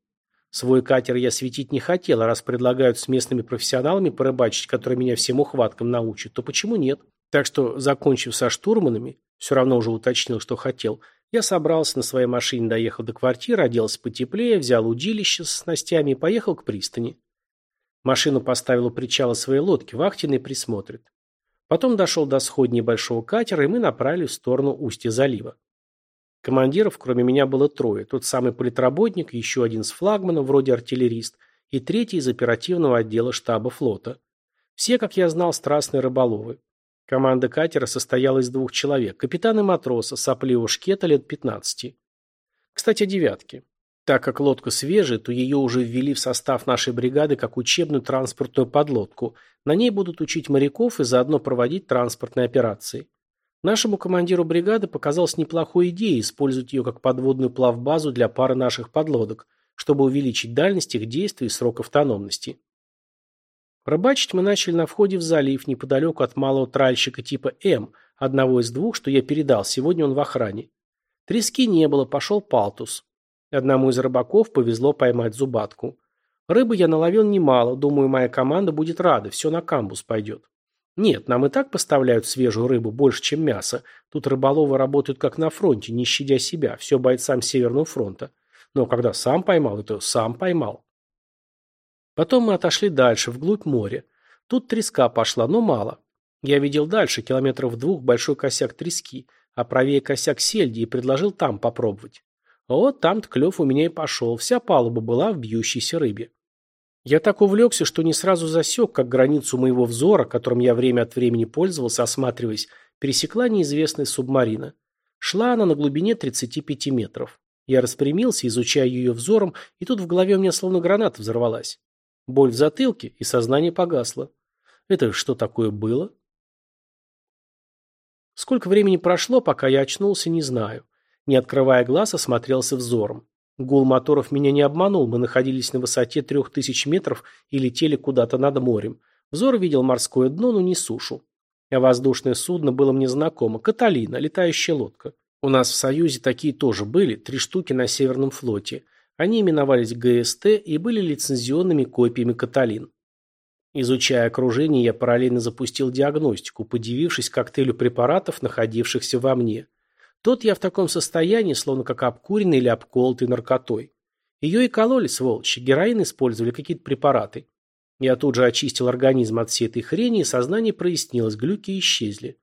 Свой катер я светить не хотел, а раз предлагают с местными профессионалами порыбачить, которые меня всем ухваткам научат, то почему нет? Так что, закончив со штурманами, все равно уже уточнил, что хотел, я собрался на своей машине, доехал до квартиры, оделся потеплее, взял удилище с снастями и поехал к пристани. Машину поставил у причала своей лодки, вахтенный присмотрит. Потом дошел до сходней большого катера, и мы направились в сторону устья залива. Командиров, кроме меня, было трое. Тот самый политработник, еще один с флагмана, вроде артиллерист, и третий из оперативного отдела штаба флота. Все, как я знал, страстные рыболовы. Команда катера состояла из двух человек, капитана и матроса, сопливого шкета лет 15. Кстати, о девятке. Так как лодка свежая, то ее уже ввели в состав нашей бригады как учебную транспортную подлодку. На ней будут учить моряков и заодно проводить транспортные операции. Нашему командиру бригады показалось неплохой идеей использовать ее как подводную плавбазу для пары наших подлодок, чтобы увеличить дальность их действий и срок автономности. Рыбачить мы начали на входе в залив, неподалеку от малого тральщика типа М, одного из двух, что я передал, сегодня он в охране. Трески не было, пошел палтус. Одному из рыбаков повезло поймать зубатку. Рыбы я наловил немало, думаю, моя команда будет рада, все на камбус пойдет. Нет, нам и так поставляют свежую рыбу больше, чем мясо. Тут рыболовы работают как на фронте, не щадя себя, все бойцам Северного фронта. Но когда сам поймал, это сам поймал. Потом мы отошли дальше, вглубь моря. Тут треска пошла, но мало. Я видел дальше, километров двух, большой косяк трески, а правее косяк сельди и предложил там попробовать. Вот там-то клев у меня и пошел, вся палуба была в бьющейся рыбе. Я так увлекся, что не сразу засек, как границу моего взора, которым я время от времени пользовался, осматриваясь, пересекла неизвестная субмарина. Шла она на глубине 35 метров. Я распрямился, изучая ее взором, и тут в голове у меня словно граната взорвалась. Боль в затылке, и сознание погасло. Это что такое было? Сколько времени прошло, пока я очнулся, не знаю. Не открывая глаз, осмотрелся взором. Гул моторов меня не обманул, мы находились на высоте трех тысяч метров и летели куда-то над морем. Взор видел морское дно, но не сушу. А воздушное судно было мне знакомо. Каталина, летающая лодка. У нас в Союзе такие тоже были, три штуки на Северном флоте. Они именовались ГСТ и были лицензионными копиями Каталин. Изучая окружение, я параллельно запустил диагностику, подивившись коктейлю препаратов, находившихся во мне. Тот я в таком состоянии, словно как обкуренный или обколотый наркотой. Ее и кололи, сволочи, героин использовали, какие-то препараты. Я тут же очистил организм от всей этой хрени, и сознание прояснилось, глюки исчезли.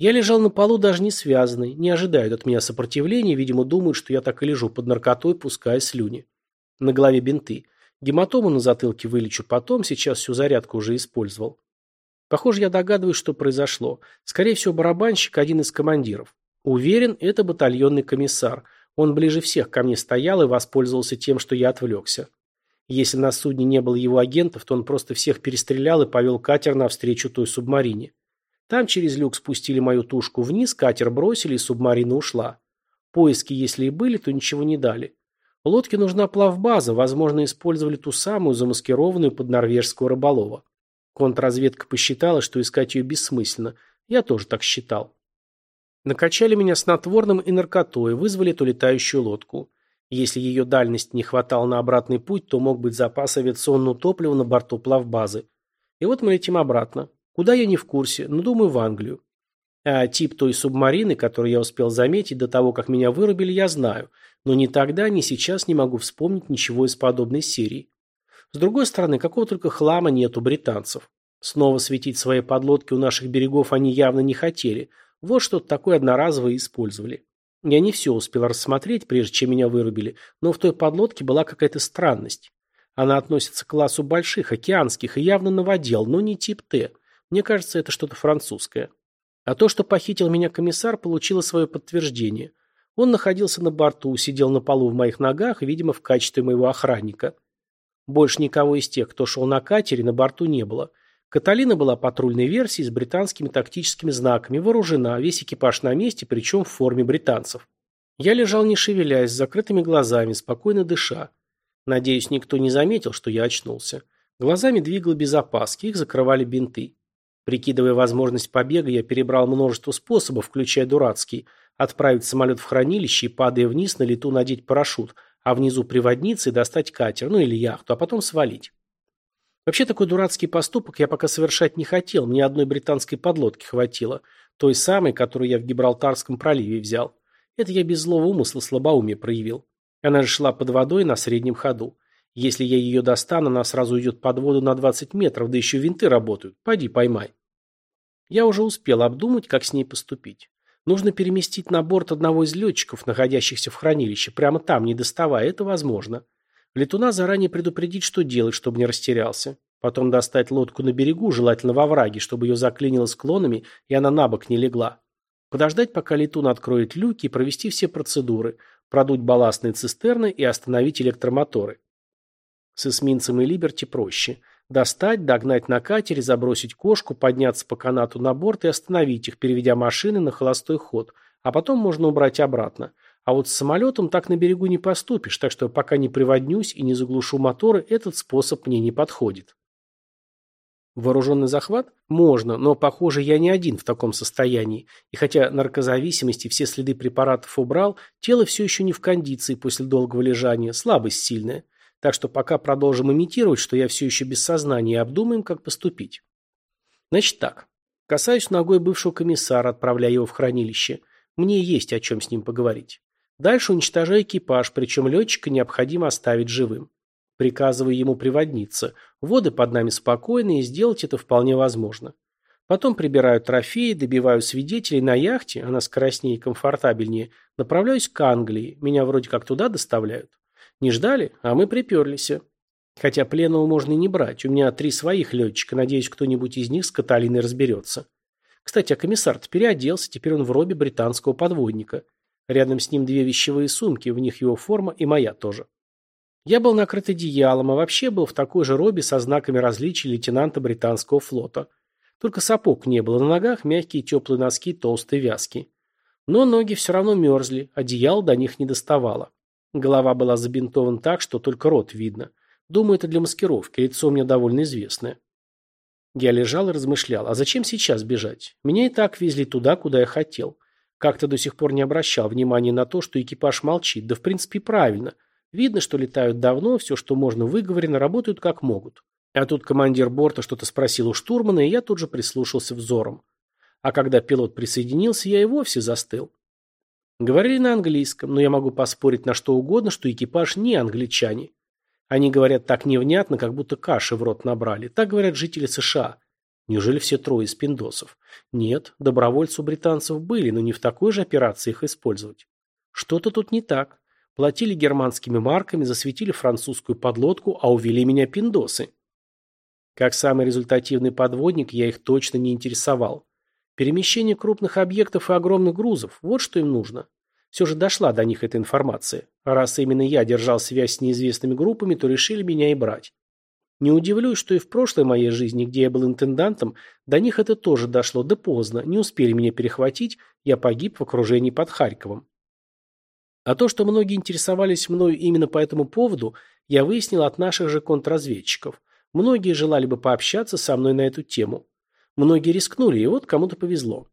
Я лежал на полу даже не связанный, не ожидают от меня сопротивления, видимо, думают, что я так и лежу под наркотой, пуская слюни. На голове бинты. Гематому на затылке вылечу потом, сейчас всю зарядку уже использовал. Похоже, я догадываюсь, что произошло. Скорее всего, барабанщик – один из командиров. Уверен, это батальонный комиссар. Он ближе всех ко мне стоял и воспользовался тем, что я отвлекся. Если на судне не было его агентов, то он просто всех перестрелял и повел катер навстречу той субмарине. Там через люк спустили мою тушку вниз, катер бросили, и субмарина ушла. Поиски, если и были, то ничего не дали. Лодке нужна плавбаза, возможно, использовали ту самую, замаскированную под норвежского рыболова. Контрразведка посчитала, что искать ее бессмысленно. Я тоже так считал. Накачали меня снотворным и наркотой, вызвали эту летающую лодку. Если ее дальность не хватало на обратный путь, то мог быть запас авиационного топлива на борту плавбазы. И вот мы летим обратно. Куда я не в курсе, но думаю в Англию. А тип той субмарины, которую я успел заметить до того, как меня вырубили, я знаю. Но ни тогда, ни сейчас не могу вспомнить ничего из подобной серии. С другой стороны, какого только хлама нет у британцев. Снова светить свои подлодки у наших берегов они явно не хотели – вот что-то такое одноразовое использовали. Я не все успел рассмотреть, прежде чем меня вырубили, но в той подлодке была какая-то странность. Она относится к классу больших, океанских и явно новодел, но не тип Т. Мне кажется, это что-то французское. А то, что похитил меня комиссар, получило свое подтверждение. Он находился на борту, сидел на полу в моих ногах, видимо, в качестве моего охранника. Больше никого из тех, кто шел на катере, на борту не было. Каталина была патрульной версией с британскими тактическими знаками, вооружена, весь экипаж на месте, причем в форме британцев. Я лежал не шевелясь, с закрытыми глазами, спокойно дыша. Надеюсь, никто не заметил, что я очнулся. Глазами двигал без опаски, их закрывали бинты. Прикидывая возможность побега, я перебрал множество способов, включая дурацкий. Отправить самолет в хранилище и, падая вниз, на лету надеть парашют, а внизу приводниться и достать катер, ну или яхту, а потом свалить. Вообще такой дурацкий поступок я пока совершать не хотел, мне одной британской подлодки хватило, той самой, которую я в Гибралтарском проливе взял. Это я без злого умысла слабоумие проявил. Она же шла под водой на среднем ходу. Если я ее достану, она сразу уйдет под воду на 20 метров, да еще винты работают. Пойди поймай. Я уже успел обдумать, как с ней поступить. Нужно переместить на борт одного из летчиков, находящихся в хранилище, прямо там, не доставая, это возможно. Летуна заранее предупредить, что делать, чтобы не растерялся. Потом достать лодку на берегу, желательно во враге, чтобы ее заклинило склонами, и она на бок не легла. Подождать, пока летун откроет люки, и провести все процедуры, продуть балластные цистерны и остановить электромоторы. С эсминцем и Либерти проще. Достать, догнать на катере, забросить кошку, подняться по канату на борт и остановить их, переведя машины на холостой ход, а потом можно убрать обратно. А вот с самолетом так на берегу не поступишь, так что пока не приводнюсь и не заглушу моторы, этот способ мне не подходит. Вооруженный захват? Можно, но, похоже, я не один в таком состоянии. И хотя наркозависимости все следы препаратов убрал, тело все еще не в кондиции после долгого лежания, слабость сильная. Так что пока продолжим имитировать, что я все еще без сознания, и обдумаем, как поступить. Значит так. Касаюсь ногой бывшего комиссара, отправляя его в хранилище. Мне есть о чем с ним поговорить. Дальше уничтожаю экипаж, причем летчика необходимо оставить живым. Приказываю ему приводниться. Воды под нами спокойные, и сделать это вполне возможно. Потом прибираю трофеи, добиваю свидетелей на яхте, она скоростнее и комфортабельнее, направляюсь к Англии, меня вроде как туда доставляют. Не ждали, а мы приперлись. Хотя пленного можно и не брать, у меня три своих летчика, надеюсь, кто-нибудь из них с Каталиной разберется. Кстати, а комиссар-то переоделся, теперь он в робе британского подводника. Рядом с ним две вещевые сумки, в них его форма и моя тоже. Я был накрыт одеялом, а вообще был в такой же робе со знаками различия лейтенанта британского флота. Только сапог не было на ногах, мягкие теплые носки, толстые вязки. Но ноги все равно мерзли, одеяло до них не доставало. Голова была забинтована так, что только рот видно. Думаю, это для маскировки, лицо у меня довольно известное. Я лежал и размышлял, а зачем сейчас бежать? Меня и так везли туда, куда я хотел. Как-то до сих пор не обращал внимания на то, что экипаж молчит, да в принципе правильно – Видно, что летают давно, все, что можно выговорено, работают как могут. А тут командир борта что-то спросил у штурмана, и я тут же прислушался взором. А когда пилот присоединился, я и вовсе застыл. Говорили на английском, но я могу поспорить на что угодно, что экипаж не англичане. Они говорят так невнятно, как будто каши в рот набрали. Так говорят жители США. Неужели все трое из пиндосов? Нет, добровольцы у британцев были, но не в такой же операции их использовать. Что-то тут не так. Платили германскими марками, засветили французскую подлодку, а увели меня пиндосы. Как самый результативный подводник, я их точно не интересовал. Перемещение крупных объектов и огромных грузов – вот что им нужно. Все же дошла до них эта информация. А раз именно я держал связь с неизвестными группами, то решили меня и брать. Не удивлюсь, что и в прошлой моей жизни, где я был интендантом, до них это тоже дошло, да поздно, не успели меня перехватить, я погиб в окружении под Харьковом. А то, что многие интересовались мною именно по этому поводу, я выяснил от наших же контрразведчиков. Многие желали бы пообщаться со мной на эту тему. Многие рискнули, и вот кому-то повезло.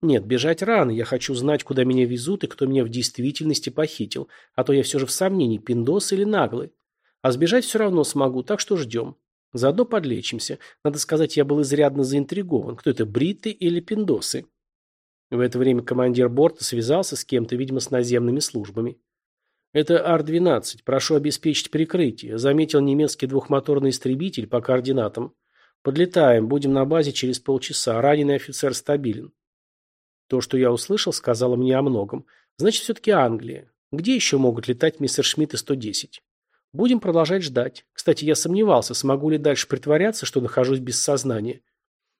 Нет, бежать рано, я хочу знать, куда меня везут и кто меня в действительности похитил, а то я все же в сомнении, пиндос или наглый. А сбежать все равно смогу, так что ждем. Заодно подлечимся. Надо сказать, я был изрядно заинтригован, кто это, бриты или пиндосы. В это время командир борта связался с кем-то, видимо, с наземными службами. «Это Ар-12. Прошу обеспечить прикрытие. Заметил немецкий двухмоторный истребитель по координатам. Подлетаем. Будем на базе через полчаса. Раненый офицер стабилен». То, что я услышал, сказало мне о многом. Значит, все-таки Англия. Где еще могут летать мистер Шмидт и 110? Будем продолжать ждать. Кстати, я сомневался, смогу ли дальше притворяться, что нахожусь без сознания.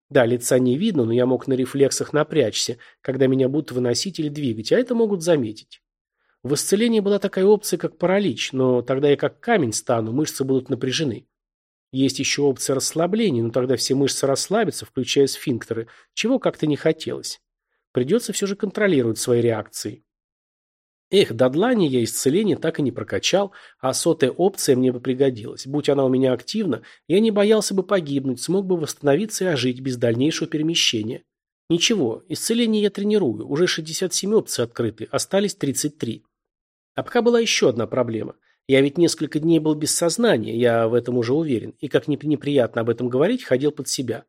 Да, лица не видно, но я мог на рефлексах напрячься, когда меня будут выносить или двигать, а это могут заметить. В исцелении была такая опция, как паралич, но тогда я как камень стану, мышцы будут напряжены. Есть еще опция расслабления, но тогда все мышцы расслабятся, включая сфинктеры, чего как-то не хотелось. Придется все же контролировать свои реакции. Эх, до длани я исцеление так и не прокачал, а сотая опция мне бы пригодилась. Будь она у меня активна, я не боялся бы погибнуть, смог бы восстановиться и ожить без дальнейшего перемещения. Ничего, исцеление я тренирую, уже 67 опций открыты, остались 33. А пока была еще одна проблема. Я ведь несколько дней был без сознания, я в этом уже уверен, и как неприятно об этом говорить, ходил под себя.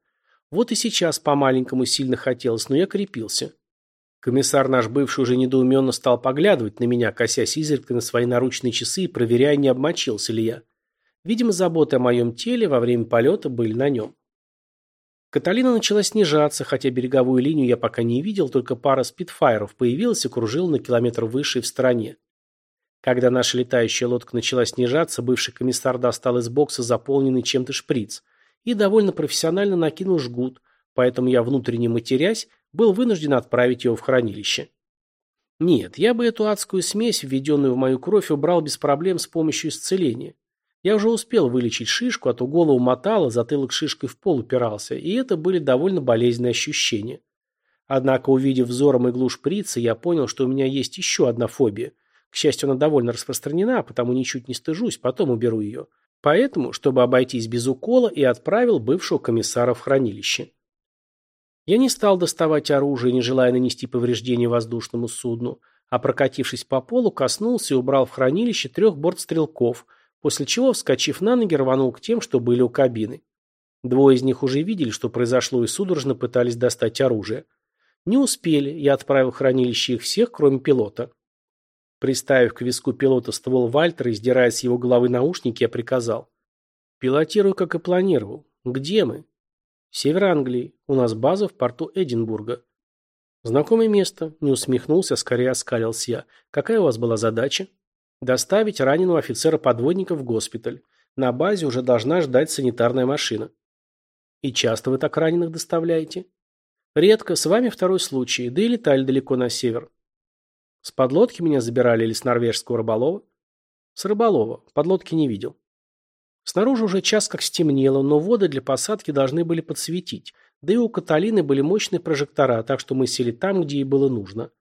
Вот и сейчас по-маленькому сильно хотелось, но я крепился. Комиссар наш бывший уже недоуменно стал поглядывать на меня, косясь изредка на свои наручные часы и проверяя, не обмочился ли я. Видимо, заботы о моем теле во время полета были на нем. Каталина начала снижаться, хотя береговую линию я пока не видел, только пара спидфайров появилась и кружила на километр выше и в стороне. Когда наша летающая лодка начала снижаться, бывший комиссар достал из бокса заполненный чем-то шприц и довольно профессионально накинул жгут, поэтому я, внутренне матерясь, был вынужден отправить его в хранилище. Нет, я бы эту адскую смесь, введенную в мою кровь, убрал без проблем с помощью исцеления. Я уже успел вылечить шишку, а то голову мотало, затылок шишкой в пол упирался, и это были довольно болезненные ощущения. Однако, увидев взором иглу шприца, я понял, что у меня есть еще одна фобия. К счастью, она довольно распространена, потому ничуть не стыжусь, потом уберу ее. Поэтому, чтобы обойтись без укола, и отправил бывшего комиссара в хранилище. Я не стал доставать оружие, не желая нанести повреждения воздушному судну, а прокатившись по полу, коснулся и убрал в хранилище трех бортстрелков, после чего, вскочив на ноги, рванул к тем, что были у кабины. Двое из них уже видели, что произошло, и судорожно пытались достать оружие. Не успели, я отправил в хранилище их всех, кроме пилота. Приставив к виску пилота ствол Вальтера и сдирая с его головы наушники, я приказал. «Пилотирую, как и планировал. Где мы?» Север Англии. У нас база в порту Эдинбурга. Знакомое место. Не усмехнулся, скорее оскалился я. Какая у вас была задача? Доставить раненого офицера-подводника в госпиталь. На базе уже должна ждать санитарная машина. И часто вы так раненых доставляете? Редко. С вами второй случай. Да и летали далеко на север. С подлодки меня забирали или с норвежского рыболова? С рыболова. Подлодки не видел. Снаружи уже час как стемнело, но воды для посадки должны были подсветить, да и у Каталины были мощные прожектора, так что мы сели там, где и было нужно.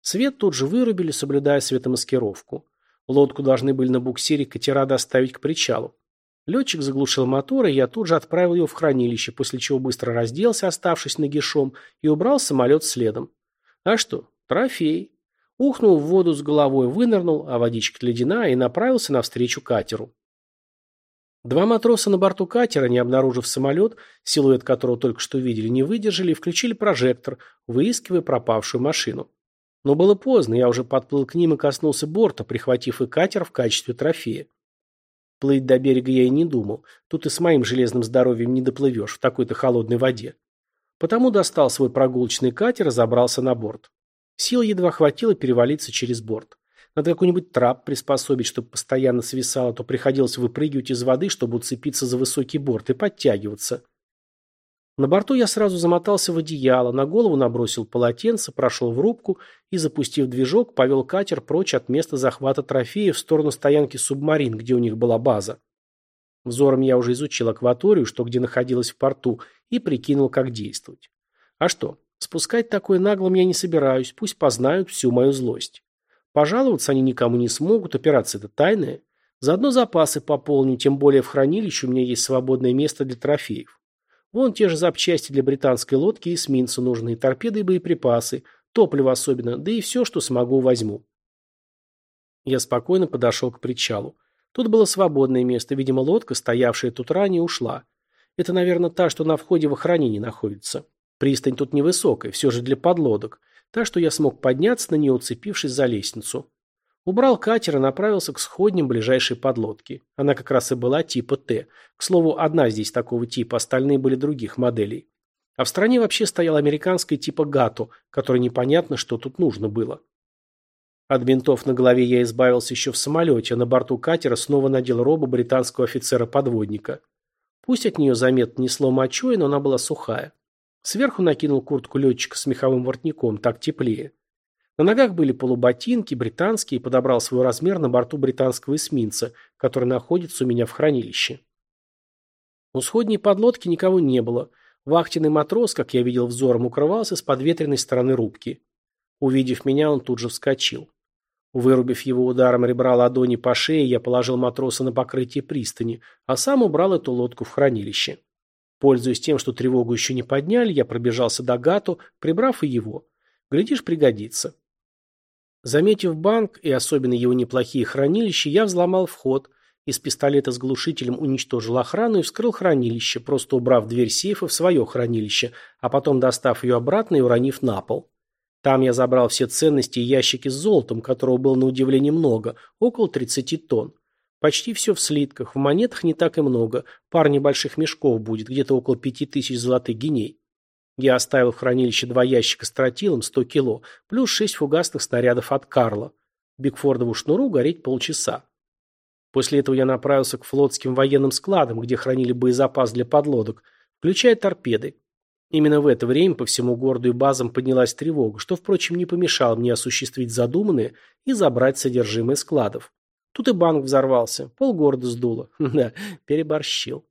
Свет тут же вырубили, соблюдая светомаскировку. Лодку должны были на буксире катера доставить к причалу. Летчик заглушил мотор, и я тут же отправил его в хранилище, после чего быстро разделся, оставшись нагишом, и убрал самолет следом. А что, трофей. Ухнул в воду с головой, вынырнул, а водичка ледяная, и направился навстречу катеру. Два матроса на борту катера, не обнаружив самолет, силуэт которого только что видели, не выдержали и включили прожектор, выискивая пропавшую машину. Но было поздно, я уже подплыл к ним и коснулся борта, прихватив и катер в качестве трофея. Плыть до берега я и не думал. Тут и с моим железным здоровьем не доплывешь в такой-то холодной воде. Потому достал свой прогулочный катер и забрался на борт. Сил едва хватило перевалиться через борт. Надо какой-нибудь трап приспособить, чтобы постоянно свисало, то приходилось выпрыгивать из воды, чтобы уцепиться за высокий борт и подтягиваться. На борту я сразу замотался в одеяло, на голову набросил полотенце, прошел в рубку и, запустив движок, повел катер прочь от места захвата трофея в сторону стоянки субмарин, где у них была база. Взором я уже изучил акваторию, что где находилась в порту, и прикинул, как действовать. А что, спускать такое наглым я не собираюсь, пусть познают всю мою злость. Пожаловаться они никому не смогут, операция-то тайная. Заодно запасы пополню, тем более в хранилище у меня есть свободное место для трофеев. Вон те же запчасти для британской лодки и эсминцу нужны, торпеды и боеприпасы, топливо особенно, да и все, что смогу, возьму. Я спокойно подошел к причалу. Тут было свободное место, видимо, лодка, стоявшая тут ранее, ушла. Это, наверное, та, что на входе в охранении находится. Пристань тут невысокая, все же для подлодок так что я смог подняться на нее, уцепившись за лестницу. Убрал катер и направился к сходням ближайшей подлодки. Она как раз и была типа Т. К слову, одна здесь такого типа, остальные были других моделей. А в стране вообще стояла американская типа Гато, которой непонятно, что тут нужно было. От бинтов на голове я избавился еще в самолете, а на борту катера снова надел робу британского офицера-подводника. Пусть от нее заметно несло мочой, но она была сухая. Сверху накинул куртку летчика с меховым воротником, так теплее. На ногах были полуботинки, британские, и подобрал свой размер на борту британского эсминца, который находится у меня в хранилище. У сходней подлодки никого не было. Вахтенный матрос, как я видел взором, укрывался с подветренной стороны рубки. Увидев меня, он тут же вскочил. Вырубив его ударом ребра ладони по шее, я положил матроса на покрытие пристани, а сам убрал эту лодку в хранилище. Пользуясь тем, что тревогу еще не подняли, я пробежался до Гату, прибрав и его. Глядишь, пригодится. Заметив банк и особенно его неплохие хранилища, я взломал вход, из пистолета с глушителем уничтожил охрану и вскрыл хранилище, просто убрав дверь сейфа в свое хранилище, а потом достав ее обратно и уронив на пол. Там я забрал все ценности и ящики с золотом, которого было на удивление много, около 30 тонн. Почти все в слитках, в монетах не так и много, пара небольших мешков будет, где-то около пяти тысяч золотых геней. Я оставил в хранилище два ящика с тротилом, 100 кило, плюс шесть фугасных снарядов от Карла. Бигфордову шнуру гореть полчаса. После этого я направился к флотским военным складам, где хранили боезапас для подлодок, включая торпеды. Именно в это время по всему городу и базам поднялась тревога, что, впрочем, не помешало мне осуществить задуманное и забрать содержимое складов. Тут и банк взорвался, полгорода сдуло. Да, переборщил.